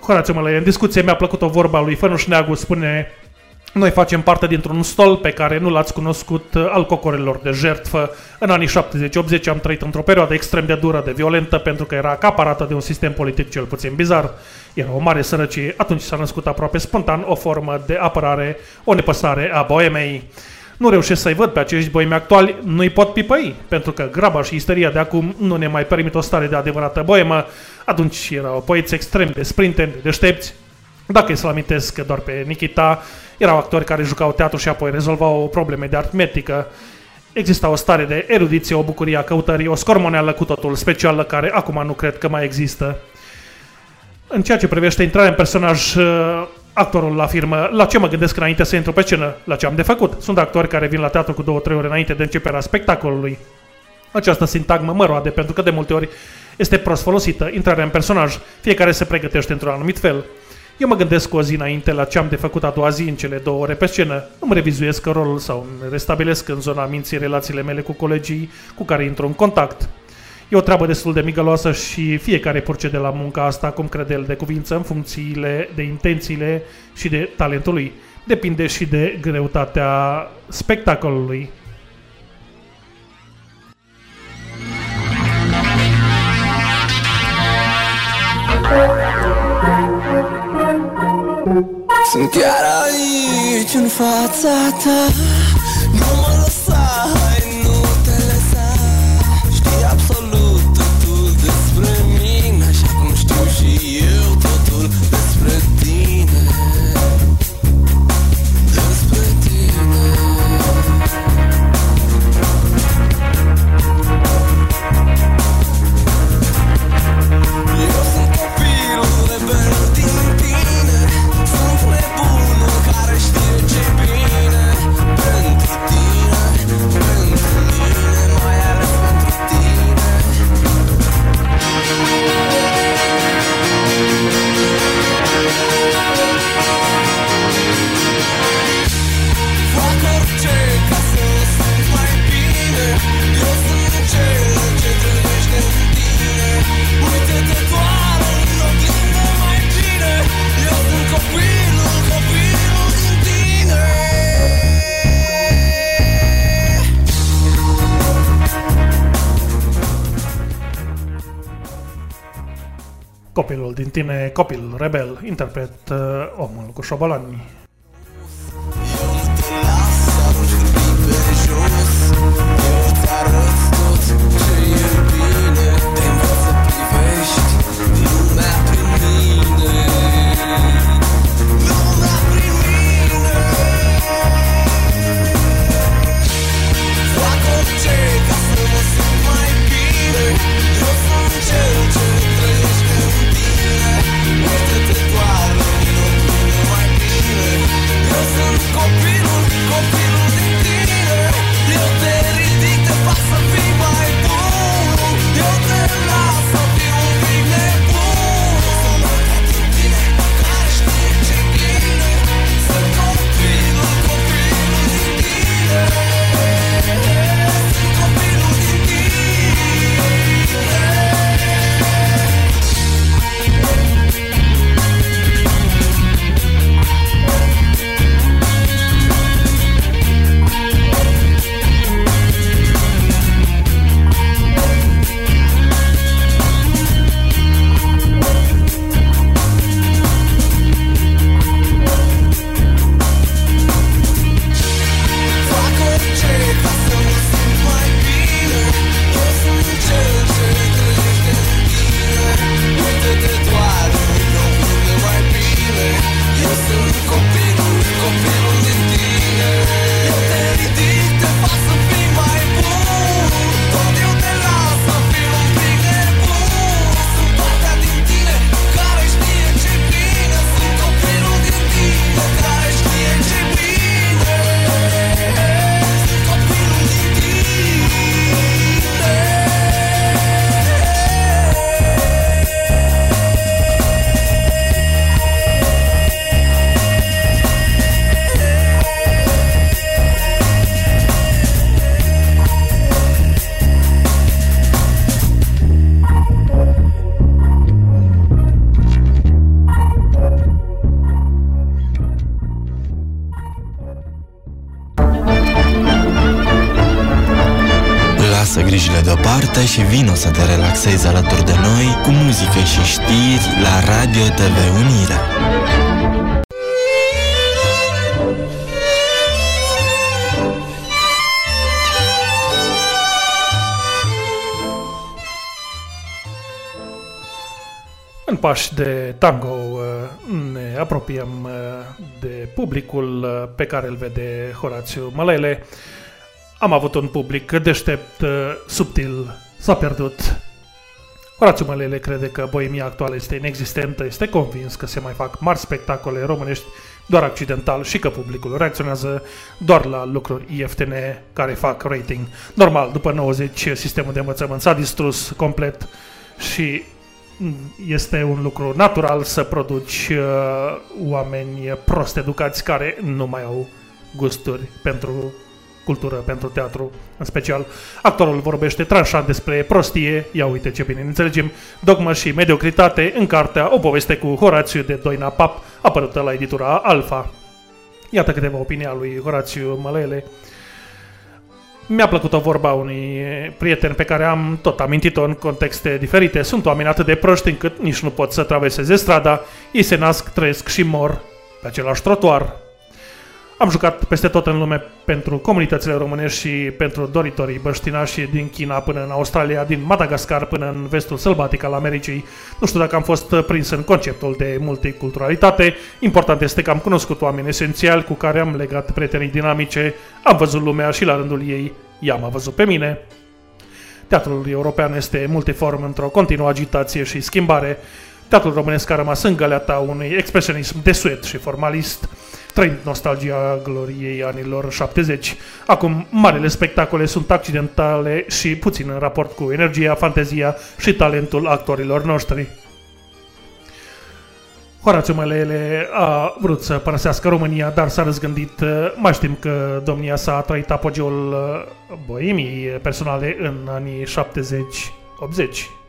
Horațiu Mălăie. În discuție mi-a plăcut o vorba lui Fănuș Neagu, spune noi facem parte dintr-un stol pe care nu l-ați cunoscut uh, al cocorelor de jertfă. În anii 70-80 am trăit într-o perioadă extrem de dură, de violentă, pentru că era acaparată de un sistem politic cel puțin bizar. Era o mare sărăcie, atunci s-a născut aproape spontan o formă de apărare, o nepăsare a boemei. Nu reușesc să-i văd pe acești boemi actuali, nu-i pot pipăi, pentru că graba și isteria de acum nu ne mai permit o stare de adevărată boemă. Atunci erau poeți extrem de sprinteni, de deștepți, dacă îi să-l amintesc doar pe Nikita, erau actori care jucau teatru și apoi rezolvau probleme de artmetică. Exista o stare de erudiție, o bucurie a căutării, o scormoneală cu totul specială care acum nu cred că mai există. În ceea ce privește intrarea în personaj, uh, actorul afirmă la ce mă gândesc înainte să intru pe scenă, la ce am de făcut. Sunt actori care vin la teatru cu două-trei ore înainte de începerea spectacolului. Această sintagmă mă roade pentru că de multe ori este prost folosită, intrarea în personaj. Fiecare se pregătește într-un anumit fel. Eu mă gândesc o zi înainte la ce am de făcut a doua zi în cele două ore pe scenă. Îmi revizuiesc rolul sau îmi restabilesc în zona minții relațiile mele cu colegii cu care intru în contact. E o treabă destul de migăloasă și fiecare de la munca asta cum crede el de cuvință în funcțiile, de intențiile și de talentul lui. Depinde și de greutatea spectacolului. Sunt chiar aici în fața ta hiljutine Kabil Rebel interpreet eh, Omar Khoshabalani să te relaxezi alături de noi cu muzică și știri la Radio TV Unirea. În pași de tango uh, ne apropiem uh, de publicul uh, pe care îl vede Horațiu Mălele. Am avut un public deștept, subtil, s-a pierdut. Horațiu Mălele crede că boemia actuală este inexistentă, este convins că se mai fac mari spectacole românești doar accidental și că publicul reacționează doar la lucruri ieftine care fac rating. Normal, după 90, sistemul de învățământ s-a distrus complet și este un lucru natural să produci uh, oameni prost educați care nu mai au gusturi pentru cultură, pentru teatru în special. Actorul vorbește tranșant despre prostie, ia uite ce bine înțelegem, dogmă și mediocritate în cartea O poveste cu Horațiu de Doina Pap, apărută la editura Alfa. Iată câteva opinii a lui Horațiu Mălele. Mi-a plăcut o vorba unui prieten pe care am tot amintit-o în contexte diferite. Sunt oameni atât de proști încât nici nu pot să traverseze strada. Ei se nasc, trăiesc și mor pe același trotuar. Am jucat peste tot în lume pentru comunitățile românești și pentru doritorii băștinași din China până în Australia, din Madagascar până în vestul sălbatic al Americii. Nu știu dacă am fost prins în conceptul de multiculturalitate. Important este că am cunoscut oameni esențiali cu care am legat prietenii dinamice, am văzut lumea și la rândul ei ea m-a văzut pe mine. Teatrul european este multiform într-o continuă agitație și schimbare. Teatrul românesc a rămas în găleata unui expresionism desuet și formalist, trăind nostalgia gloriei anilor 70. Acum, marele spectacole sunt accidentale și puțin în raport cu energia, fantezia și talentul actorilor noștri. Horațiu Mălele a vrut să părăsească România, dar s-a răzgândit. Mai știm că domnia sa a trăit apogeul boemii personale în anii 70-80.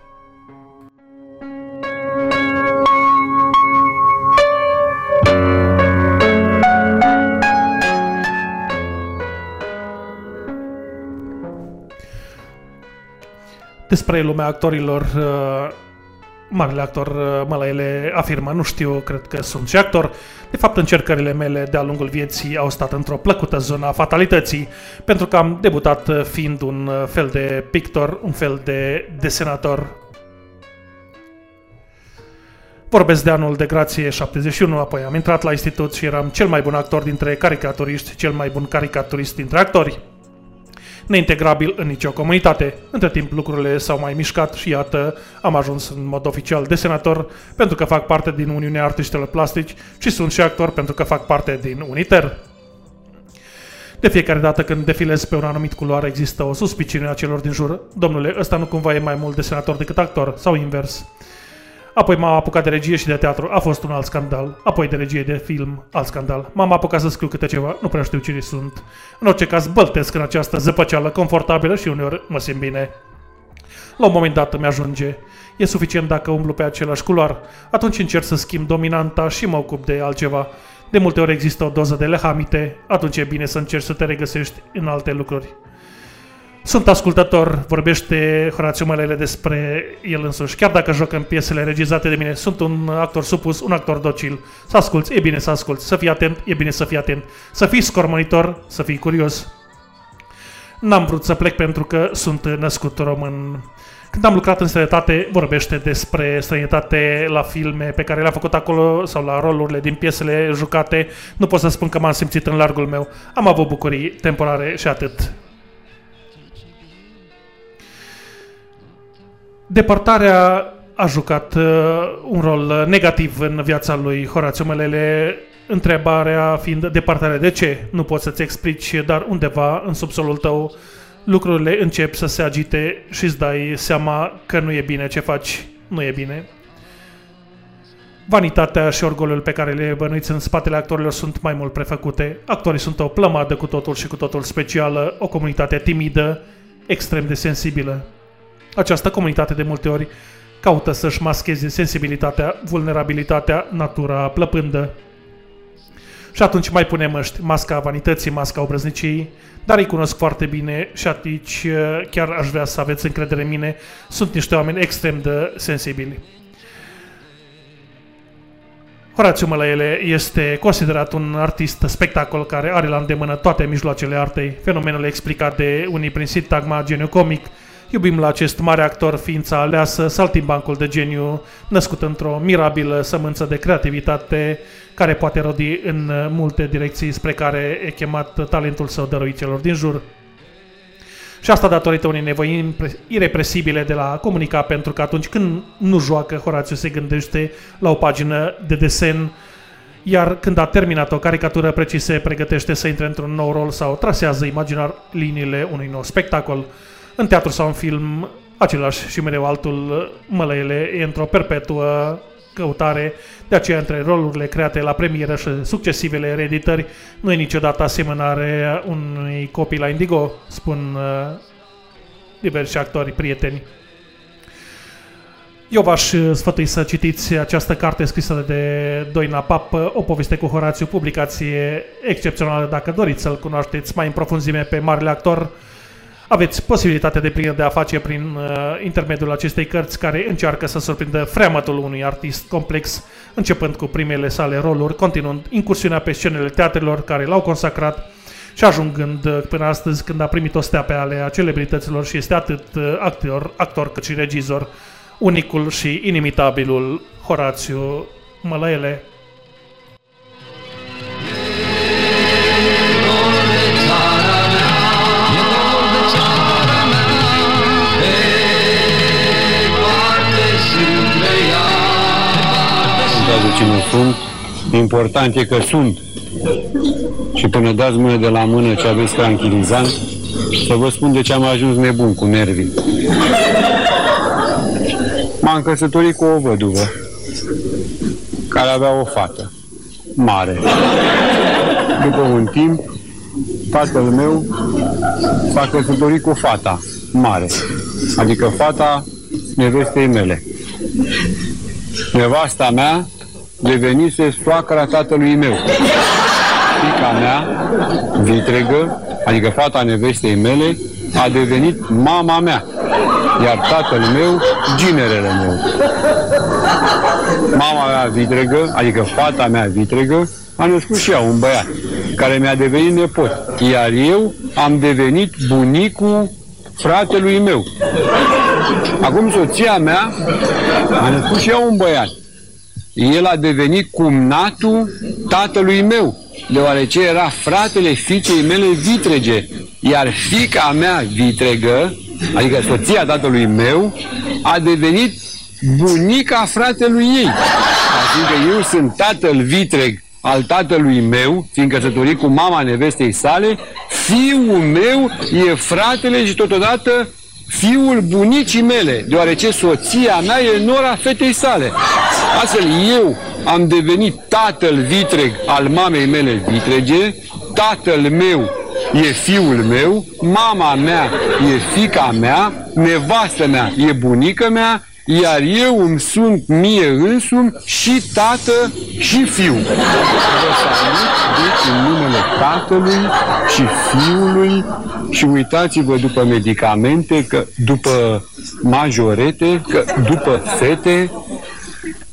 Despre lumea actorilor marele actor uh, Mălăile afirmă, nu știu, cred că sunt și actor. De fapt, încercările mele de-a lungul vieții au stat într-o plăcută zonă a fatalității, pentru că am debutat uh, fiind un uh, fel de pictor, un fel de desenator. Vorbesc de anul de grație 71, apoi am intrat la institut și eram cel mai bun actor dintre caricaturiști, cel mai bun caricaturist dintre actori neintegrabil în nicio comunitate. Între timp lucrurile s-au mai mișcat și iată, am ajuns în mod oficial de senator pentru că fac parte din Uniunea Artiștilor Plastici și sunt și actor pentru că fac parte din Uniter. De fiecare dată când defilez pe un anumit culoare există o suspiciune a celor din jur. Domnule, ăsta nu cumva e mai mult de senator decât actor, sau invers. Apoi m-am apucat de regie și de teatru, a fost un alt scandal. Apoi de regie de film, alt scandal. M-am apucat să scriu câte ceva, nu prea știu cine sunt. În orice caz, băltesc în această zăpăceală confortabilă și uneori mă simt bine. La un moment dat mi-ajunge. E suficient dacă umblu pe același culoar. Atunci încerc să schimb dominanta și mă ocup de altceva. De multe ori există o doză de lehamite, atunci e bine să încerci să te regăsești în alte lucruri. Sunt ascultător, vorbește Horațiu Mălele despre el însuși. Chiar dacă joc în piesele regizate de mine, sunt un actor supus, un actor docil. Să asculți, e bine să asculți. Să fii atent, e bine să fii atent. Să fii scormonitor, să fii curios. N-am vrut să plec pentru că sunt născut român. Când am lucrat în străinătate, vorbește despre străinătate la filme pe care le-a făcut acolo sau la rolurile din piesele jucate. Nu pot să spun că m-am simțit în largul meu. Am avut bucurii temporare și atât. Depărtarea a jucat uh, un rol negativ în viața lui Horațiu Melele, întrebarea fiind depărtarea de ce? Nu poți să-ți explici, dar undeva în subsolul tău lucrurile încep să se agite și îți dai seama că nu e bine ce faci, nu e bine. Vanitatea și orgolul pe care le bănuiți în spatele actorilor sunt mai mult prefăcute. Actorii sunt o plămadă cu totul și cu totul specială, o comunitate timidă, extrem de sensibilă. Această comunitate de multe ori caută să-și mascheze sensibilitatea, vulnerabilitatea, natura plăpândă. Și atunci mai punem ăști masca vanității, masca obrăznicii, dar îi cunosc foarte bine și atunci uh, chiar aș vrea să aveți încredere în mine. Sunt niște oameni extrem de sensibili. Horațiu Mălăele este considerat un artist spectacol care are la îndemână toate mijloacele artei, fenomenul explicat de unii prin sintagma geniu comic. Iubim la acest mare actor ființa aleasă, saltimbancul de geniu, născut într-o mirabilă sămânță de creativitate, care poate rodi în multe direcții spre care e chemat talentul său dărui celor din jur. Și asta datorită unei nevoi impre- irepresibile de la comunica, pentru că atunci când nu joacă, Horațiu se gândește la o pagină de desen, iar când a terminat o caricatură precise, pregătește să intre într-un nou rol sau trasează imaginar liniile unui nou spectacol. În teatru sau în film, același și mereu altul, mălăile e într-o perpetuă căutare, de aceea între rolurile create la premieră și succesivele reeditări nu e niciodată asemănare unui copii la Indigo, spun uh, diversi actori prieteni. Eu v-aș uh, sfătui să citiți această carte scrisă de Doina Pap, o poveste cu Horațiu, publicație excepțională dacă doriți să-l cunoașteți mai în profunzime pe marele actor. Aveți posibilitatea de plină de a face prin uh, intermediul acestei cărți care încearcă să surprindă freamătul unui artist complex, începând cu primele sale roluri, continuând incursiunea pe scenele teatrelor care l-au consacrat și ajungând uh, până astăzi când a primit o stea pe ale a celebrităților și este atât uh, actor, actor cât și regizor, unicul și inimitabilul Horațiu Mălăele. Contează cine sunt, important e că sunt. Și până dați mână de la mână ce aveți tranquilizant, să vă spun de ce am ajuns nebun cu nervii. M-am căsătorit cu o văduvă care avea o fată mare. După un timp, tatăl meu s-a căsătorit cu fata mare, adică fata nevestei mele. Nevasta mea devenise soacra tatălui meu. Fica mea, vitregă, adică fata nevestei mele, a devenit mama mea, iar tatăl meu, ginerele meu. Mama mea vitregă, adică fata mea vitregă, a născut și ea un băiat, care mi-a devenit nepot, iar eu am devenit bunicul fratelui meu. Acum soția mea a născut și ea un băiat. El a devenit cumnatul tatălui meu, deoarece era fratele fiicei mele vitrege, iar fica mea vitregă, adică soția tatălui meu, a devenit bunica fratelui ei. Adică eu sunt tatăl vitreg al tatălui meu, fiind căsătorit cu mama nevestei sale, fiul meu e fratele și totodată fiul bunicii mele, deoarece soția mea e nora fetei sale. Astfel, eu am devenit tatăl vitreg al mamei mele vitrege, tatăl meu e fiul meu, mama mea e fica mea, nevastă mea e bunica mea, iar eu îmi sunt mie însumi și tată și fiu. Vă salut, deci, în numele tatălui și fiului și uitați-vă după medicamente, că după majorete, că după fete,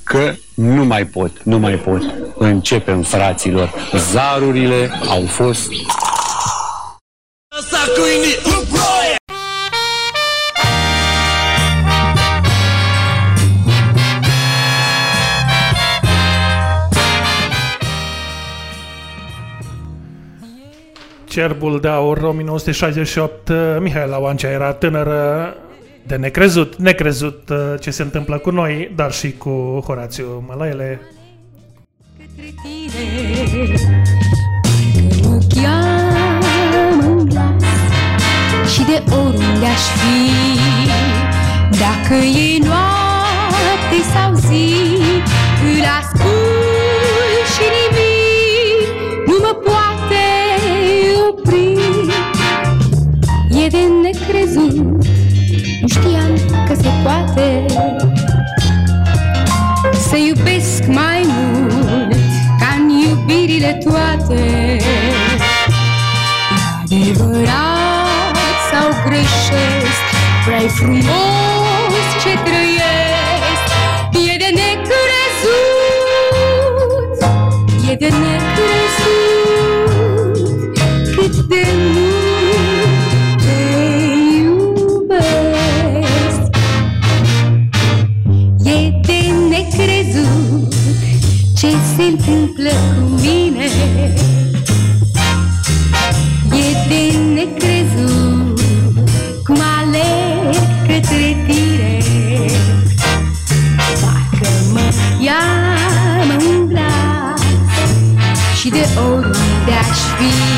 că nu mai pot, nu mai pot. Începem, fraților. Zarurile au fost Asta câinii Uproie Cerbul de aur 1968, Mihaela Oancea era tânără de necrezut, necrezut uh, ce se întâmplă cu noi, dar și cu Horațiu Mălăile. Nu cheamă în glas Și de oriunde aș fi Dacă e noapte sau zi Îl ascult și nimic Nu mă poate opri E de necrezut Nu știam că se poate. Să iubesc mai mult ca în iubirile toate. Adevărat sau greșesc, prea frumos ce se întâmplă cu mine. E de necrezut Cum aleg către tine. Dacă mă ia, mă umbla Și de oriunde aș fi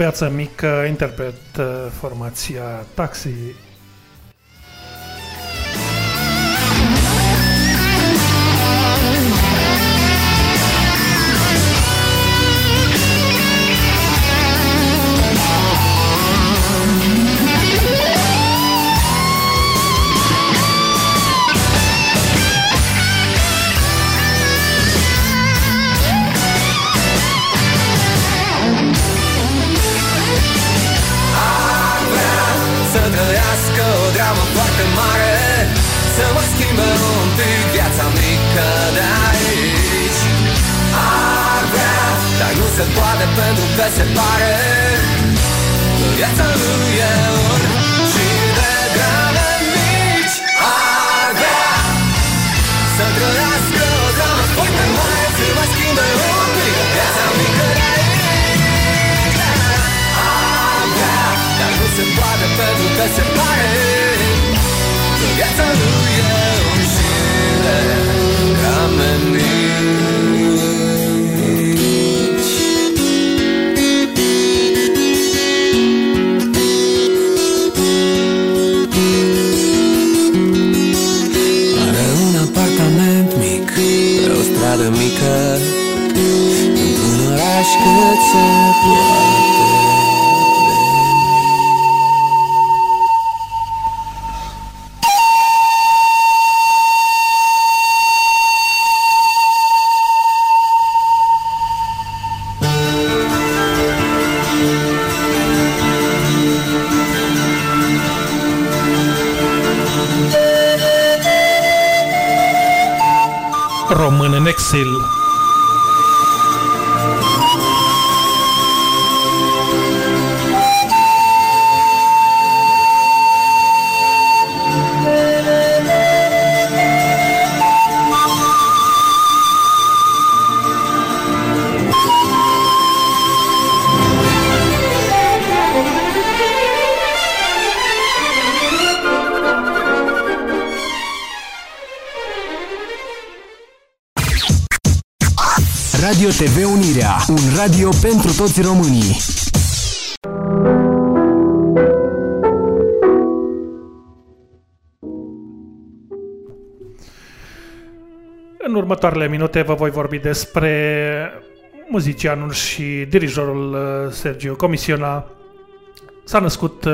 viață mică, interpret uh, formația Taxi se poate pentru că se pare Că viața lui e un și de grame mici Ar vrea să trăiască o dramă foarte mare Să mă schimbe un pic viața mică de aici Ar vrea, dar nu se poate pentru că se pare Că viața lui e un și de grame mici Pe o stradă mică Într-un oraș cât se poate TV Unirea, un radio pentru toți românii. În următoarele minute vă voi vorbi despre muzicianul și dirijorul uh, Sergio Comisiona. S-a născut uh,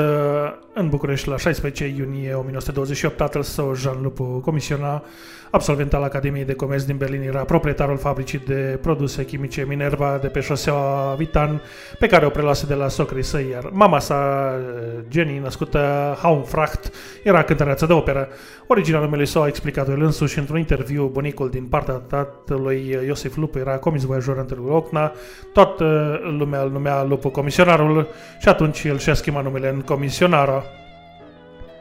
în București la 16 iunie 1928. Tatăl său, Jean Lupu Comisiona, absolvent al Academiei de Comerț din Berlin, era proprietarul fabricii de produse chimice Minerva de pe șoseaua Vitan, pe care o preluase de la socrii săi, iar mama sa, Jenny, născută Haunfracht, era cântăreață de operă. Originea numelui său a explicat el însuși într-un interviu bunicul din partea tatălui Iosif Lupu, era comis voiajor în Târgu Ocna, toată lumea îl numea Lupu Comisionarul și atunci el și-a schimbat numele în Comisionara.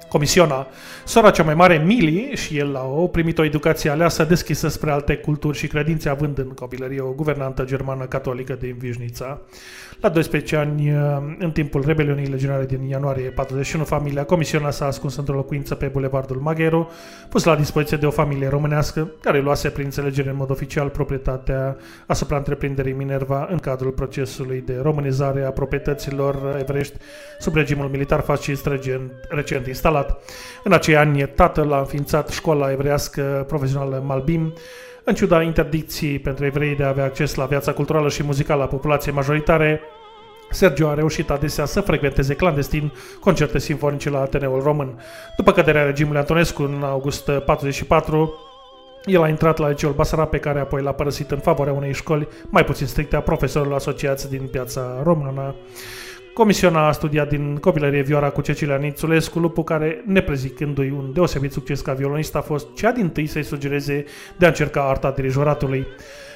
Comisiona. Sora cea mai mare, Mili, și el au primit o educație aleasă deschisă spre alte culturi și credințe, având în copilărie o guvernantă germană catolică din Vișnița. La 12 ani, în timpul rebeliunii legionare din ianuarie 41, familia Comisiona s-a ascuns într-o locuință pe Bulevardul Maghero, pus la dispoziție de o familie românească, care luase prin înțelegere în mod oficial proprietatea asupra întreprinderii Minerva în cadrul procesului de românizare a proprietăților evrești sub regimul militar fascist recent, recent instalat. În acei ani, tatăl a înființat școala evreiască profesională Malbim, în ciuda interdicției pentru evrei de a avea acces la viața culturală și muzicală a populației majoritare, Sergio a reușit adesea să frecventeze clandestin concerte simfonice la Ateneul Român. După căderea regimului Antonescu în august 44, el a intrat la liceul Basarab, pe care apoi l-a părăsit în favoarea unei școli mai puțin stricte a profesorilor asociați din piața română. Comisiona a studiat din copilărie vioara cu Cecilia Nițulescu, Lupu care, neprezicându-i un deosebit succes ca violonist, a fost cea din tâi să-i sugereze de a încerca arta dirijoratului.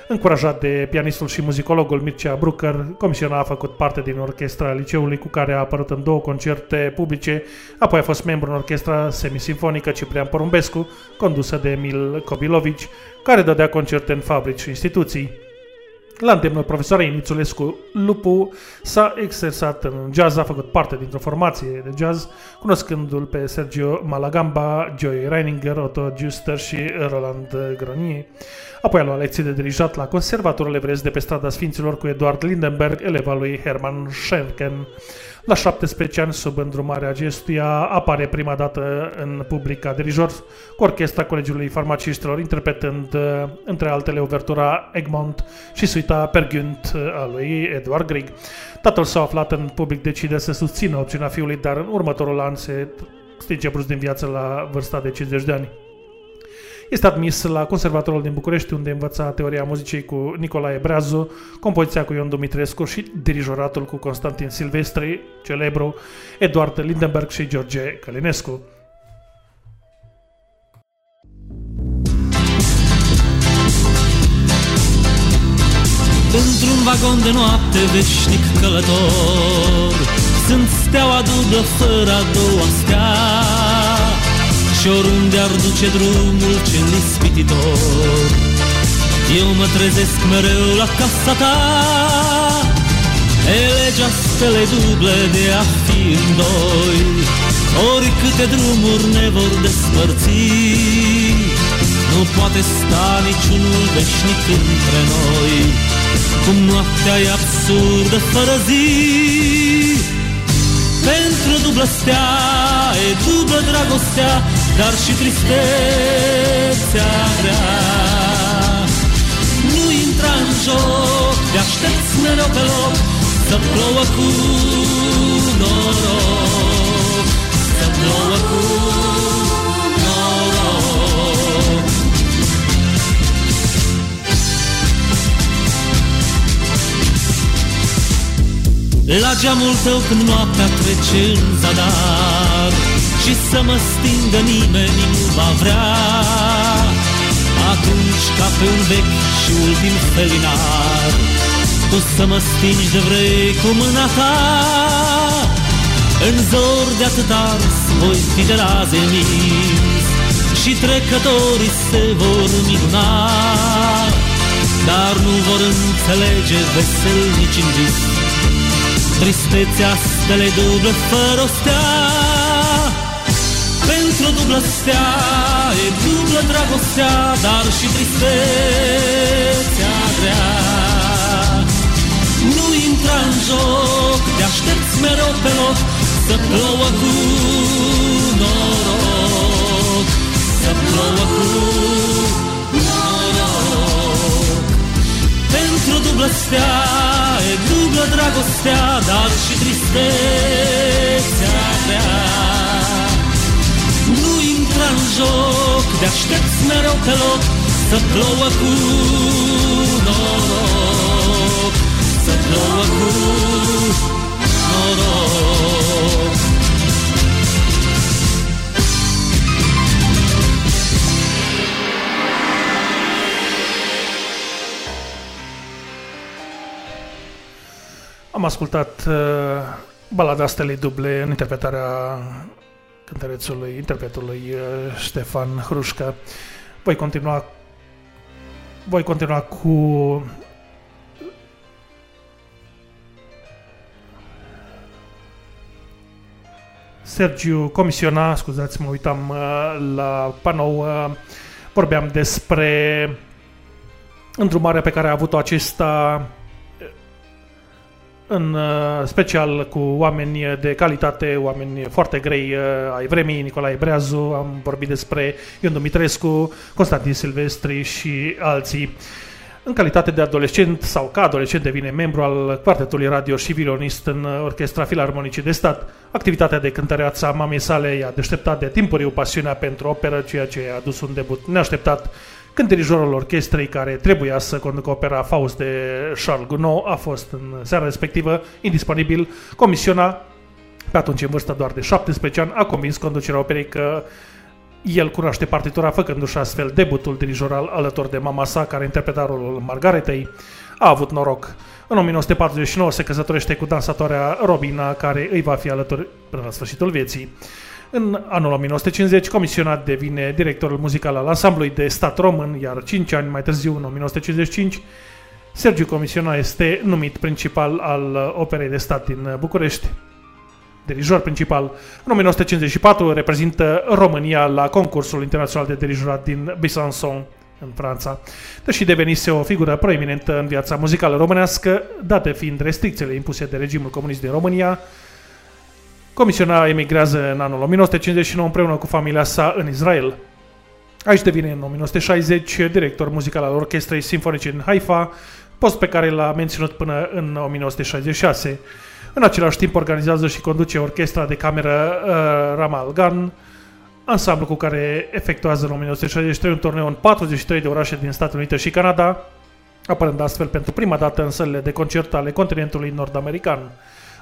Încurajat de pianistul și muzicologul Mircea Brucker, Comisiona a făcut parte din orchestra liceului cu care a apărut în două concerte publice, apoi a fost membru în orchestra semisimfonică Ciprian Porumbescu, condusă de Emil Kobilovici, care dădea concerte în fabrici și instituții. La îndemnul profesoarei Nițulescu, Lupu s-a exersat în jazz, a făcut parte dintr-o formație de jazz, cunoscându-l pe Sergio Malagamba, Joey Reininger, Otto Giuster și Roland Gronier. Apoi a luat lecții de dirijat la Conservatorul Evresc de pe strada Sfinților cu Eduard Lindenberg, eleva lui Hermann Schenken. La 17 ani, sub îndrumarea acestuia, apare prima dată în public ca dirijor cu orchestra Colegiului Farmacistilor, interpretând, uh, între altele, overtura Egmont și suita Pergünd a lui Eduard Grieg. Tatăl său aflat în public decide să susțină opțiunea fiului, dar în următorul an se stinge brusc din viață la vârsta de 50 de ani. Este admis la Conservatorul din București, unde învăța teoria muzicii cu Nicolae Breazu, compoziția cu Ion Dumitrescu și dirijoratul cu Constantin Silvestri, celebru, Eduard Lindenberg și George Călinescu. Într-un vagon de noapte veșnic călător Sunt steaua dublă fără a doua stea Și oriunde ar duce drumul cel ispititor Eu mă trezesc mereu la casa ta E legea stele duble de a fi în doi. Ori câte drumuri ne vor despărți Nu poate sta niciunul veșnic între noi. Cum noaptea e absurdă fără zi Pentru dublă stea e dublă dragostea Dar și tristețea grea Nu intra în joc, te aștepți mereu pe loc Să plouă cu noroc. Să plouă cu noroc. La geamul tău când noaptea trece în zadar Și să mă stingă nimeni nu va vrea. Atunci ca pe un vechi și ultim felinar Tu să mă stingi de vrei cu mâna ta. În zor de atât ars voi fi de raze nins Și trecătorii se vor minuna Dar nu vor înțelege vesel nici în vis Tristețea stele dublă fără o stea Pentru dublă stea e dublă dragostea Dar și tristețea grea Nu intra în joc, te aștepți mereu pe loc Să plouă cu noroc Să plouă cu noroc Pentru dublă stea e dublă dragostea, dar și tristețea grea. Nu intra în joc, te aștepți mereu pe loc, să plouă cu noroc, să plouă cu noroc. Am ascultat uh, balada Stelei Duble în interpretarea cântărețului, interpretului uh, Ștefan Hrușca. Voi continua voi continua cu Sergiu Comisiona, scuzați, mă uitam uh, la panou, uh, vorbeam despre îndrumarea pe care a avut-o acesta în uh, special cu oameni de calitate, oameni foarte grei uh, ai vremii, Nicolae Breazu, am vorbit despre Ion Dumitrescu, Constantin Silvestri și alții. În calitate de adolescent sau ca adolescent devine membru al quartetului radio și violonist în Orchestra Filarmonicii de Stat. Activitatea de cântăreață a mamei sale i-a deșteptat de timpuriu pasiunea pentru operă, ceea ce a adus un debut neașteptat când dirijorul orchestrei care trebuia să conducă opera Faust de Charles Gounod a fost în seara respectivă indisponibil, comisiona, pe atunci în vârstă doar de 17 ani, a convins conducerea operei că el cunoaște partitura, făcându-și astfel debutul dirijoral alături de mama sa, care interpreta rolul Margaretei. A avut noroc. În 1949 se căsătorește cu dansatoarea Robina, care îi va fi alături până la sfârșitul vieții. În anul 1950, comisionat devine directorul muzical al ansamblului de stat român, iar 5 ani mai târziu, în 1955, Sergiu Comisiona este numit principal al Operei de Stat din București. Dirijor principal. În 1954 reprezintă România la concursul internațional de dirijorat din Besançon, în Franța. Deși devenise o figură proeminentă în viața muzicală românească, date fiind restricțiile impuse de regimul comunist din România, Comisiona emigrează în anul 1959 împreună cu familia sa în Israel. Aici devine în 1960 director muzical al Orchestrei Sinfonice în Haifa, post pe care l-a menținut până în 1966. În același timp organizează și conduce orchestra de cameră uh, Ramal Gan, ansamblu cu care efectuează în 1963 un turneu în 43 de orașe din Statele Unite și Canada, apărând astfel pentru prima dată în sălile de concert ale continentului nord-american.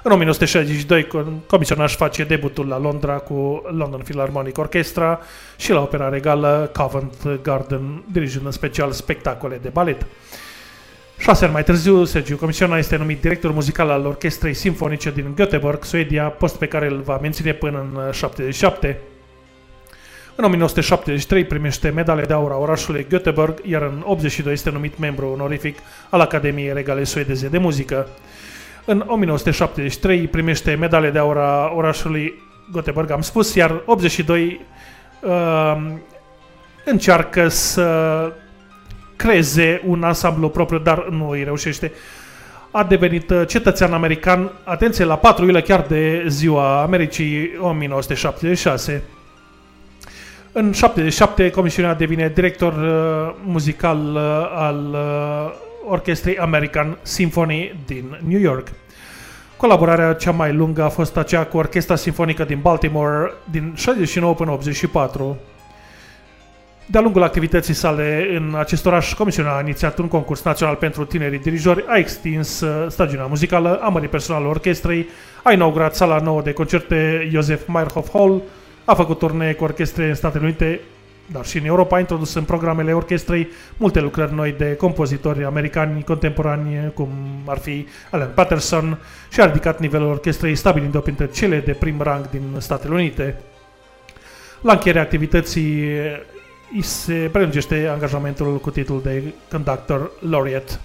În 1962, com- comisiona își face debutul la Londra cu London Philharmonic Orchestra și la Opera Regală Covent Garden, dirijând în special spectacole de balet. Șase ani mai târziu, Sergiu Comisiona este numit director muzical al Orchestrei Simfonice din Göteborg, Suedia, post pe care îl va menține până în 77. În 1973 primește medale de aur a orașului Göteborg, iar în 82 este numit membru onorific al Academiei Regale Suedeze de Muzică. În 1973 primește medale de aur a orașului Göteborg, am spus, iar 82 uh, încearcă să creeze un ansamblu propriu, dar nu îi reușește. A devenit uh, cetățean american, atenție, la 4 iulie chiar de ziua Americii 1976. În 77, comisiunea devine director uh, muzical uh, al uh, Orchestrei American Symphony din New York. Colaborarea cea mai lungă a fost aceea cu Orchestra Sinfonică din Baltimore din 69 până 84. De-a lungul activității sale în acest oraș, Comisiunea a inițiat un concurs național pentru tinerii dirijori, a extins uh, stagiunea muzicală, a mărit personalul orchestrei, a inaugurat sala nouă de concerte Joseph Meyerhoff Hall, a făcut turnee cu orchestre în Statele Unite, dar și în Europa, a introdus în programele orchestrei multe lucrări noi de compozitori americani contemporani, cum ar fi Alan Patterson, și a ridicat nivelul orchestrei, stabilind-o printre cele de prim rang din Statele Unite. La încheierea activității îi se prelungește angajamentul cu titlul de Conductor Laureate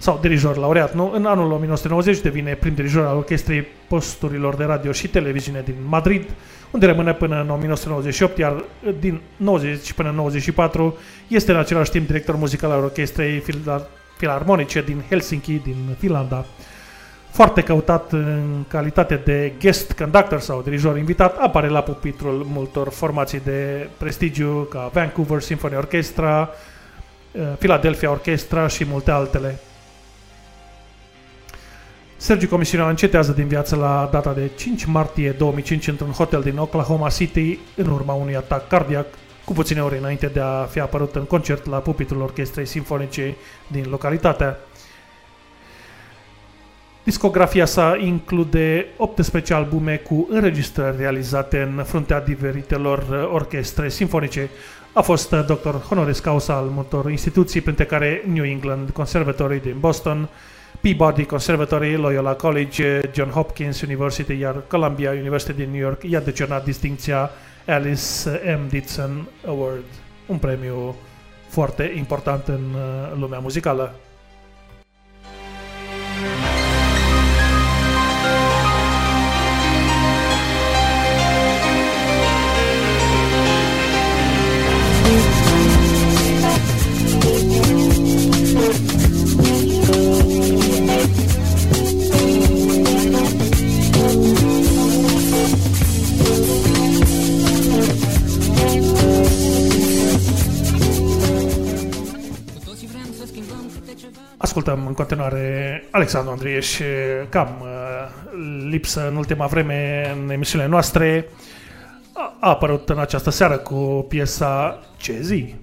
sau dirijor laureat, nu? În anul 1990 devine prim dirijor al orchestrei posturilor de radio și televiziune din Madrid, unde rămâne până în 1998, iar din 90 până în 94 este în același timp director muzical al orchestrei Filar- filarmonice din Helsinki, din Finlanda. Foarte căutat în calitate de guest conductor sau dirijor invitat, apare la pupitrul multor formații de prestigiu ca Vancouver Symphony Orchestra, eh, Philadelphia Orchestra și multe altele. Sergiu Comisiona încetează din viață la data de 5 martie 2005 într-un hotel din Oklahoma City în urma unui atac cardiac cu puține ore înainte de a fi apărut în concert la pupitrul orchestrei simfonice din localitatea. Discografia sa include 18 albume cu înregistrări realizate în fruntea diferitelor orchestre simfonice. A fost doctor honoris causa al multor instituții, printre care New England Conservatory din Boston, Peabody Conservatory, Loyola College, John Hopkins University, iar Columbia University din New York i-a decernat distinția Alice M. Dixon Award, un premiu foarte important în uh, lumea muzicală. Ascultăm în continuare Alexandru Andrieș, cam uh, lipsă în ultima vreme în emisiunile noastre. A a apărut în această seară cu piesa Ce zi?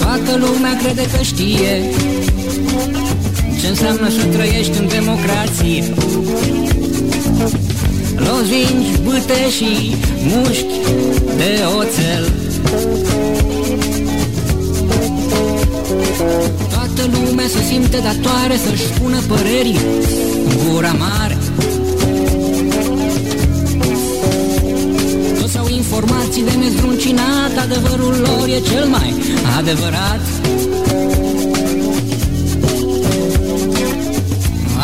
Toată lumea crede că știe Ce înseamnă să trăiești în democrație Lozinci, bâte și mușchi de oțel Toată lumea se simte datoare să-și spună părerii în gura mare. Toți au informații de nezruncinat, adevărul lor e cel mai adevărat.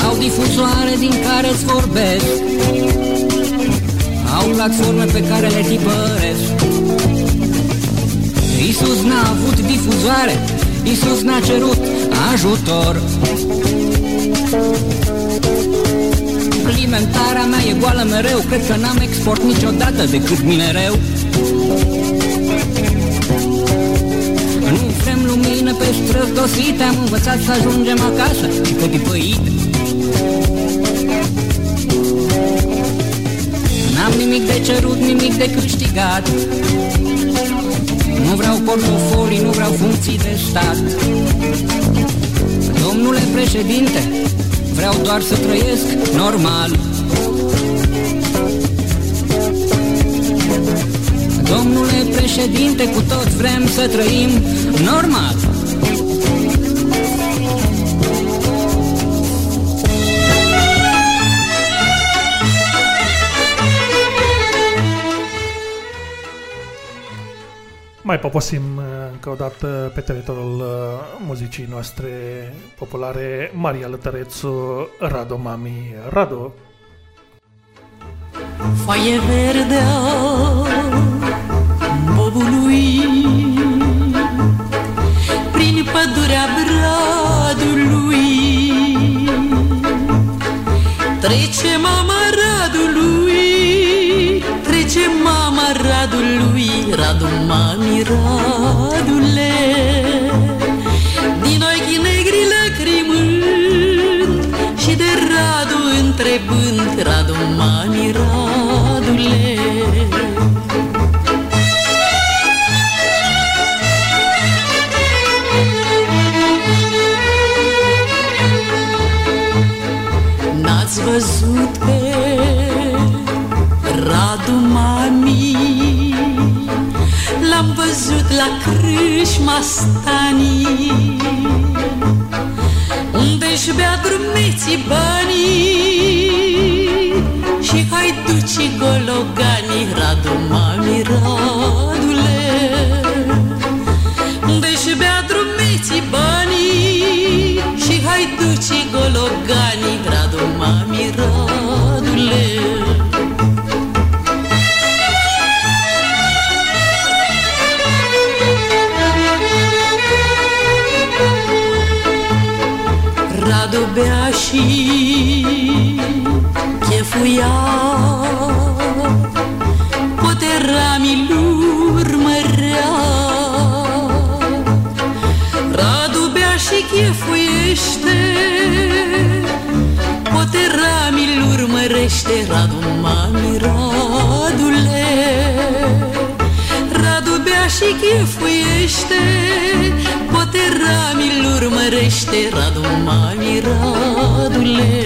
Au difuzoare din care îți vorbesc Au platforme pe care le tipăresc. Iisus n-a avut difuzoare Iisus n-a cerut ajutor. Alimentarea mea e goală mereu Cred că n-am export niciodată decât minereu. Nu vrem lumină pe străzi dosite Am învățat să ajungem acasă și pe tipăite de câștigat Nu vreau portofolii, nu vreau funcții de stat. Domnule președinte, vreau doar să trăiesc normal. Domnule președinte, cu toți vrem să trăim normal Mai poposim uh, încă o dată pe teritoriul uh, muzicii noastre populare Maria Lătărețu, Rado Mami. Rado, Foaie verde bobului. Prin pădurea bradului. Trece mama radului Trece mama radului Radu mami radule Din ochii negri lacrimând Și de Radu întrebând Radu mami radule L-am văzut la crâșma stanii Unde-și bea drumeții banii. Și haiducii gologanii Radu mami Radule. Unde-și bea drumeții banii. Și haiducii gologanii Radu mami Radule și chefuia. Poteramii urmărea Radu bea și chefuiește Poteramii urmărește Radu mami Radule Radu bea și chefuiește Poteramii urmărește Radu mami Radule.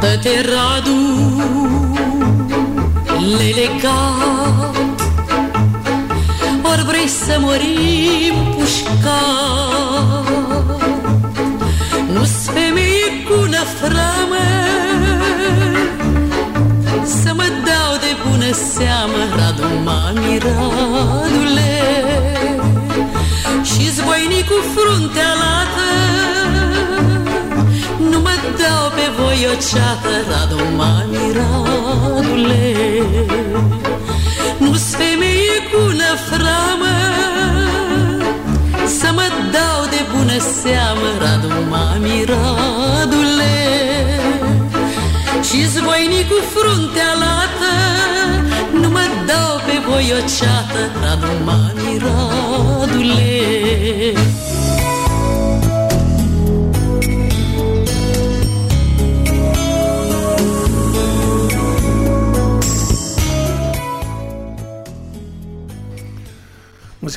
Dă-te Radu lelegat Ori vrei să morim pușcat cu năframă Să mă dau de bună seamă. Radu mami Radule Și zboini cu fruntea lată Nu mă dau pe voi o ceată Radu mami Radule. Nu-s femeie cu năframă Să mă dau de bună seamă Radu mami Radule. Și zvoini cu fruntea lată Nu mă dau pe voi o ceată Radu mami Radule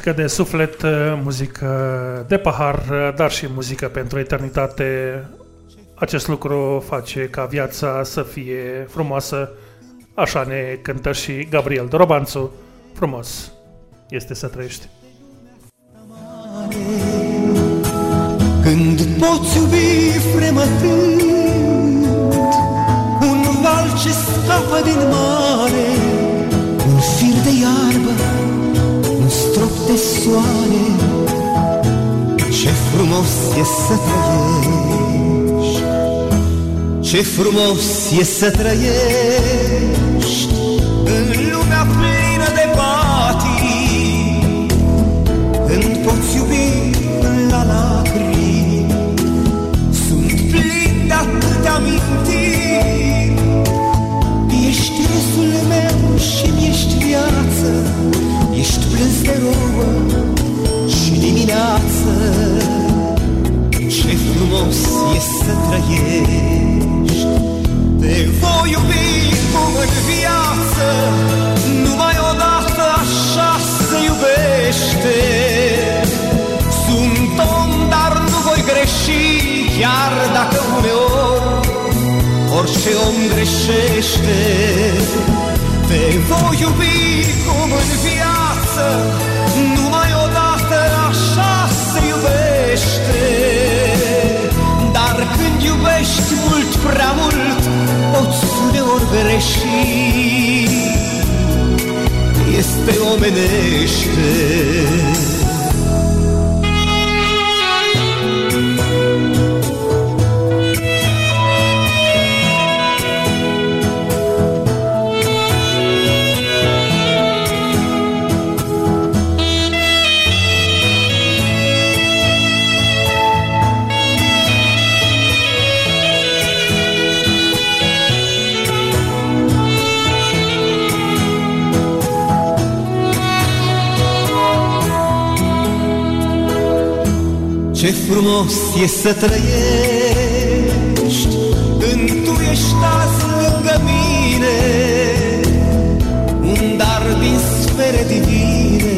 Muzică de suflet, muzică de pahar, dar și muzică pentru eternitate. Acest lucru face ca viața să fie frumoasă. Așa ne cântă și Gabriel Dorobanțu. Frumos este să trăiești. Când poți iubi fremătând Un val ce scapă din mare Un fir de iarbă Un strop de soare. Ce frumos e să trăiești Ce frumos e să trăiești și mi ești viață Ești plâns de rouă și dimineață. Viață Ce frumos e să trăiești. Te voi iubi cum în viață Numai odată așa se iubește. Sunt om, dar nu voi greși Chiar dacă uneori orice om greșește. Te voi iubi cum în viață Numai odată așa se iubește. Dar când iubești mult, prea mult Poți uneori greși. Este omenește frumos e să trăiești. Când tu ești azi lângă mine Un dar din sfere divine.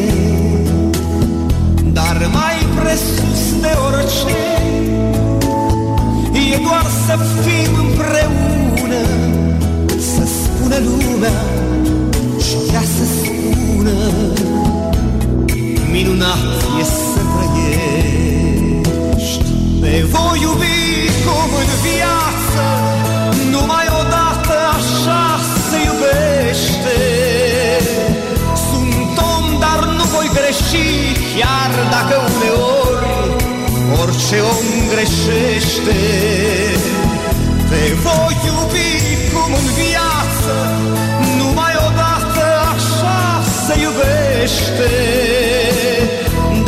Dar mai presus de orice E doar să fim împreună Să spună lumea și ea să spună. Minunat e voi iubi cum în viață Numai odată așa se iubește. Sunt om, dar nu voi greși Chiar dacă uneori orice om greșește. Te voi iubi cum în viață Numai odată așa se iubește.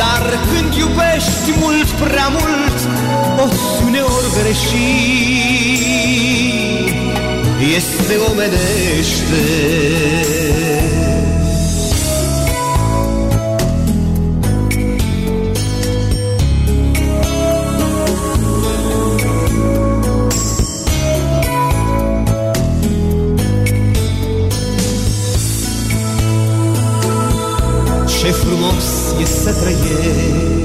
Dar când iubești mult, prea mult Poți uneori greși Este omenește. Ce frumos e să trăiești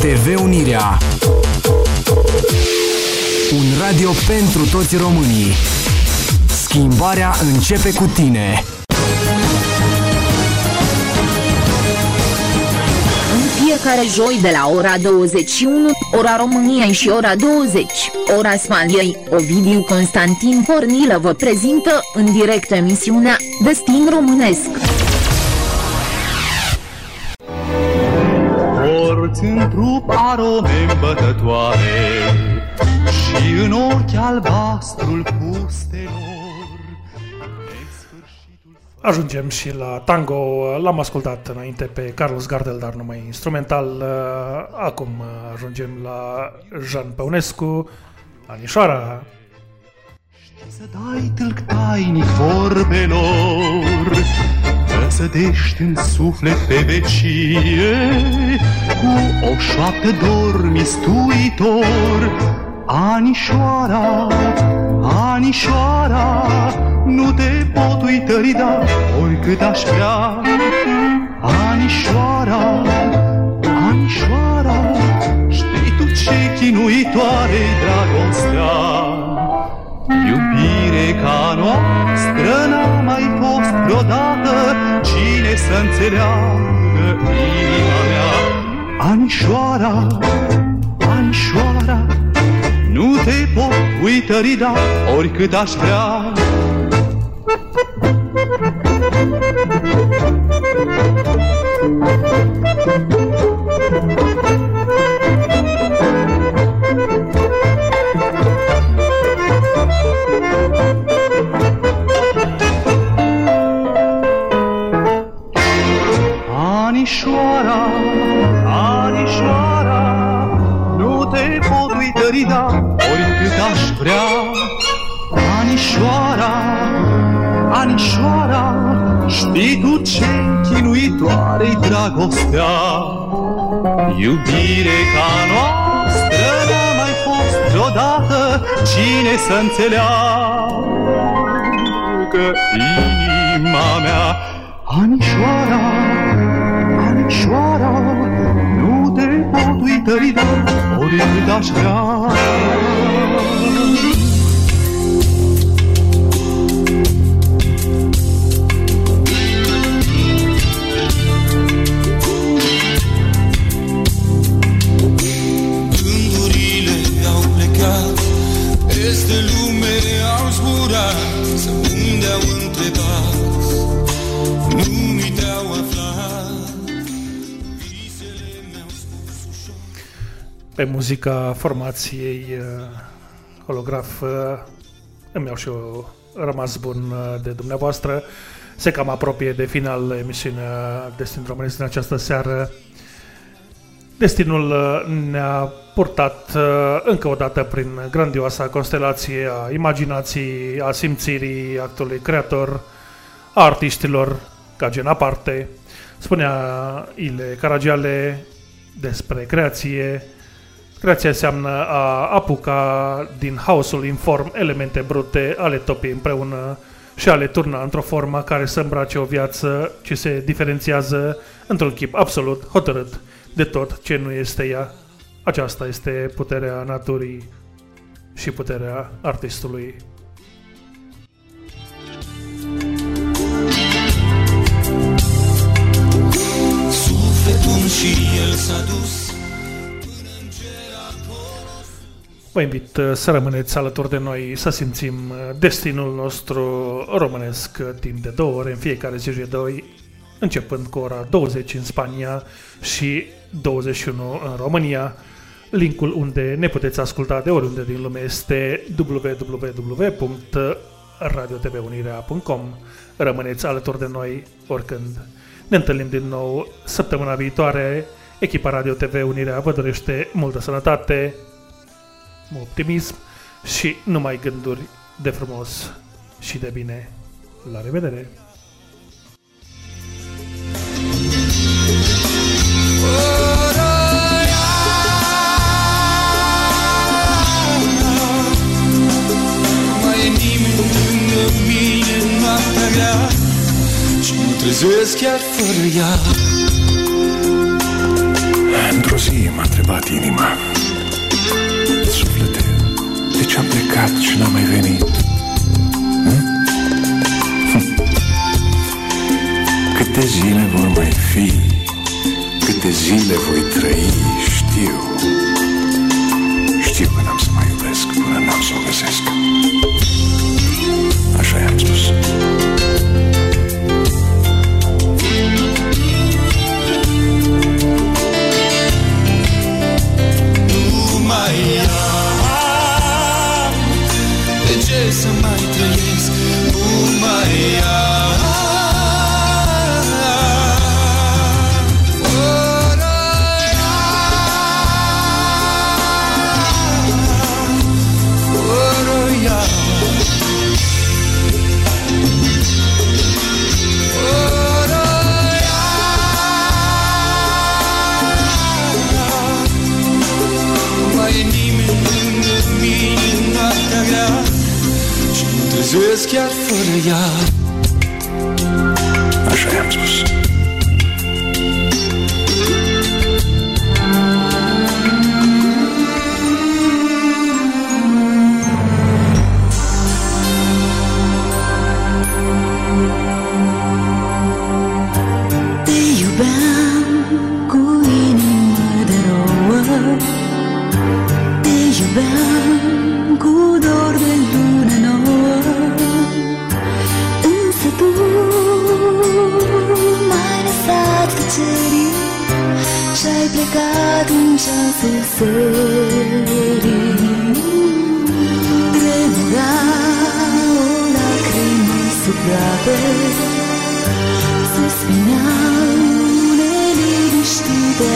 TV Unirea. Un radio pentru toți românii. Schimbarea începe cu tine. În fiecare joi de la ora 21, ora României și ora 20, ora Spaniei, Ovidiu Constantin Pornilă vă prezintă în direct emisiunea Destin Românesc. Arome îmbătătoare Și în ochi albastrul pustelor Ajungem și la tango. L-am ascultat înainte pe Carlos Gardel, dar numai instrumental. Acum ajungem la Jean Păunescu, Anișoara. Să dai tâlc tainic vorbelor Că sădești în suflet pe vecie Cu o șoaptă dor mistuitor Anișoara, Anișoara Nu te pot uitărida oricât aș vrea. Anișoara, Anișoara Știi tu ce chinuitoare dragostea Iubire ca noastră n-a mai fost vreodată. Cine să înțeleagă inima mea? Anișoara, Anișoara Nu te pot uitări, da, oricât aș vrea Anișoara, Anișoara Nu te pot uitări, da, oricât aș vrea. Anișoara, Anișoara Știi Știi tu ce chinuitoare-i dragostea? Iubire ca noastră n-a mai fost vreodată Cine să înțeleagă inima mea Anișoara, Anișoara Nu te pot uitări, dar oricât aș vrea. Gândurile au plecat Peste lume au zburat Să unde au întrebat Pe muzica formației uh, holograf uh, îmi iau și eu rămas bun uh, de dumneavoastră. Se cam apropie de final emisiunea Destin Românesc din această seară. Destinul uh, ne-a purtat uh, încă o dată prin grandioasa constelație a imaginației, a simțirii actului creator, a artiștilor, ca gen aparte. Spunea Ile Caragiale despre creație. Creația înseamnă a apuca din haosul inform elemente brute, a le topi împreună și a le turna într-o formă care să îmbrace o viață ce se diferențiază într-un chip absolut hotărât de tot ce nu este ea. Aceasta este puterea naturii și puterea artistului. Sufletul și el s-a dus Vă invit uh, să rămâneți alături de noi, să simțim uh, destinul nostru românesc uh, timp de două ore în fiecare zi de doi, începând cu ora 20 în Spania și 21 în România. Linkul unde ne puteți asculta de oriunde din lume este www.radiotvunirea.com Rămâneți alături de noi oricând. Ne întâlnim din nou săptămâna viitoare. Echipa Radio TV Unirea vă dorește multă sănătate, optimism și numai gânduri de frumos și de bine. La revedere! Mai e nimeni lângă mine în noaptea grea Și mă trezesc chiar fără ea Într-o zi m-a întrebat inima Suflete, de ce am plecat și n-am mai venit? Hm? Hm. Câte zile vor mai fi? Câte zile voi trăi? Știu Știu că n-am să mai iubesc până n-am să o găsesc Așa i-am spus mai mă trezesc chiar fără ea Și-ai plecat în ceasul serii Tremura o lacrimă sub brațe Suspineau neliniștite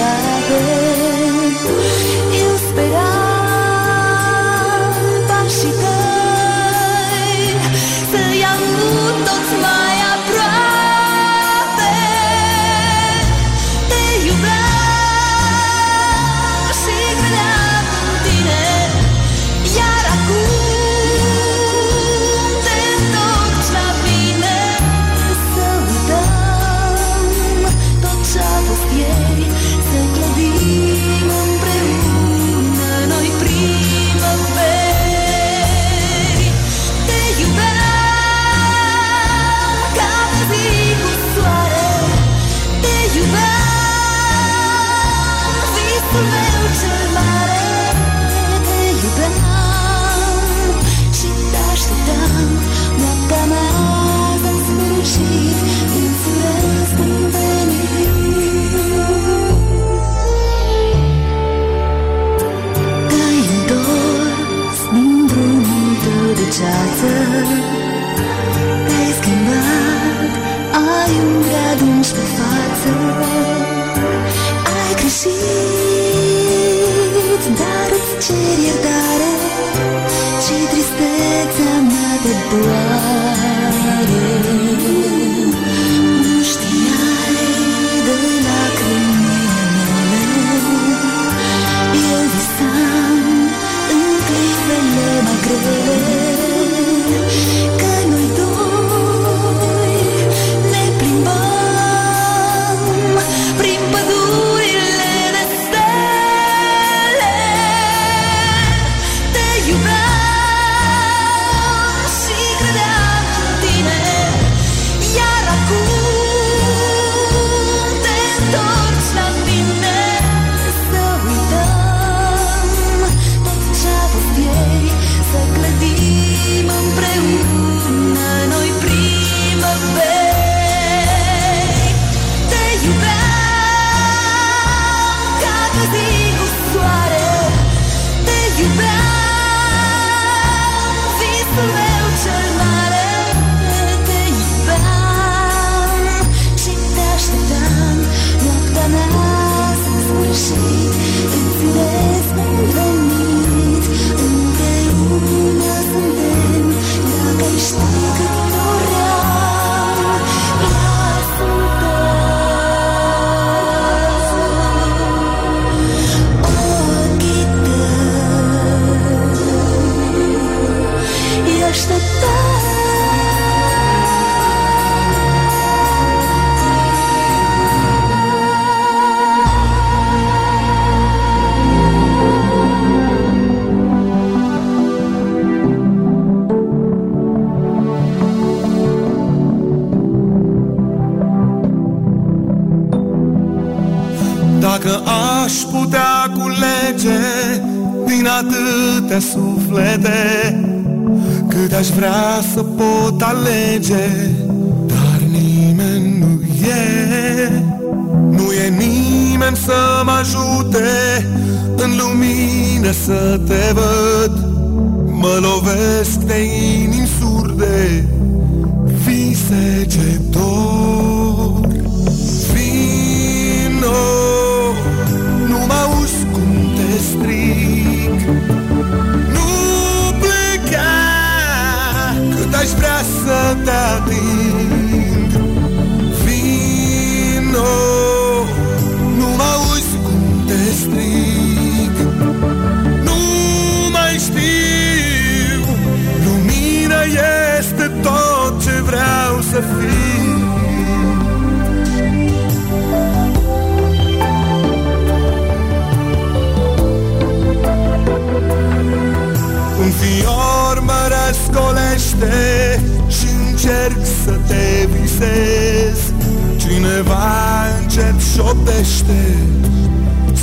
gândește și încerc să te visez. Cineva încep șoptește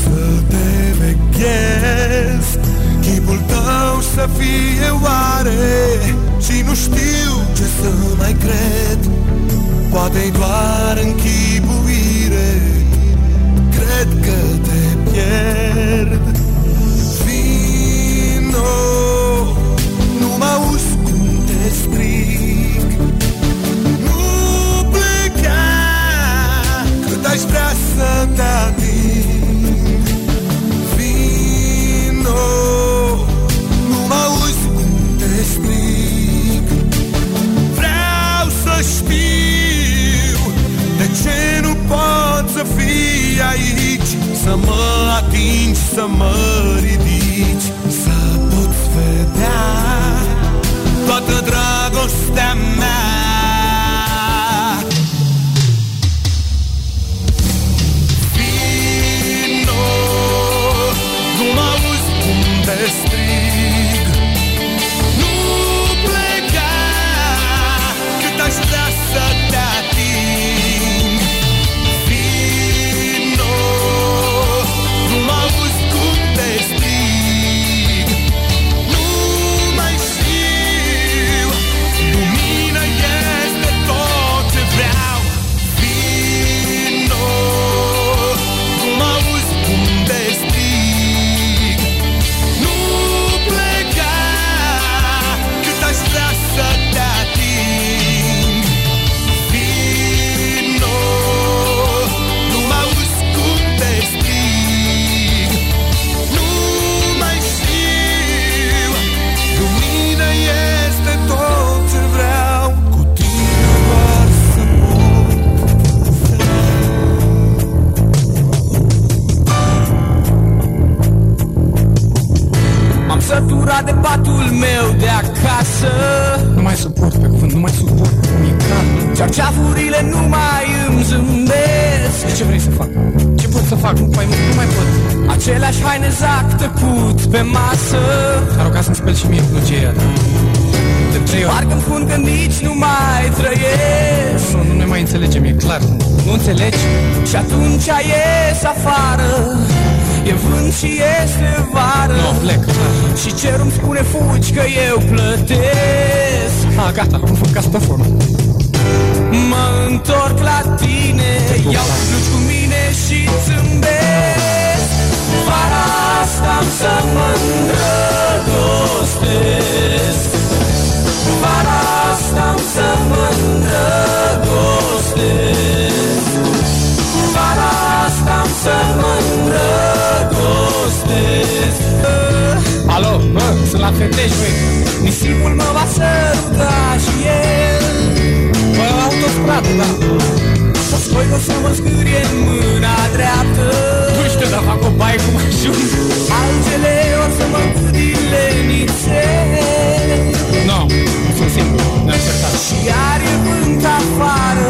să te veghez. Chipul tău să fie oare și nu știu ce să mai cred. Poate-i doar închipuire Cred că te pierd. Vino, nu mă auzi vrea să te ating. Vino, nu mă auzi când te strig Vreau să știu de ce nu pot să fii aici. Să mă atingi, să mă ridici Să pot vedea toată dragostea mea. De patul meu de acasă. Nu mai suport pe cuvânt, nu mai suport nimica. Cearceafurile nu mai îmi zâmbesc. Ce vrei să fac? Ce pot să fac? Nu mai, nu mai pot. Aceleași haine zac tăcut pe masă. Te rog ca să-mi speli și mie plăcerea ta De trei ori. Parcă-mi spun că nici nu mai trăiesc. Nu, nu ne mai înțelegem, e clar. Nu înțelegi? Și atunci ies afară E vânt și este vară. Nu, plec, clar Și cerul-mi spune fugi că eu plătesc. A, gata, am făcut castofonul Mă întorc la tine Iau blugi cu mine și zâmbesc Vara asta am să mă îndrăgostesc. Vara asta am să mă îndrăgostesc. Vara asta am să mă îndrăgostesc Alo, bă, sunt la fetești, băi. Nisipul mă va săruta și el. Bă, autostradă, da. O scoi o să mă zgârie în mâna dreaptă. Nu știu, dar fac o baie cum ajung Altele o să mă gâdile nițel No, sunt simplu, ne-am certat. Și iar e vânt afară.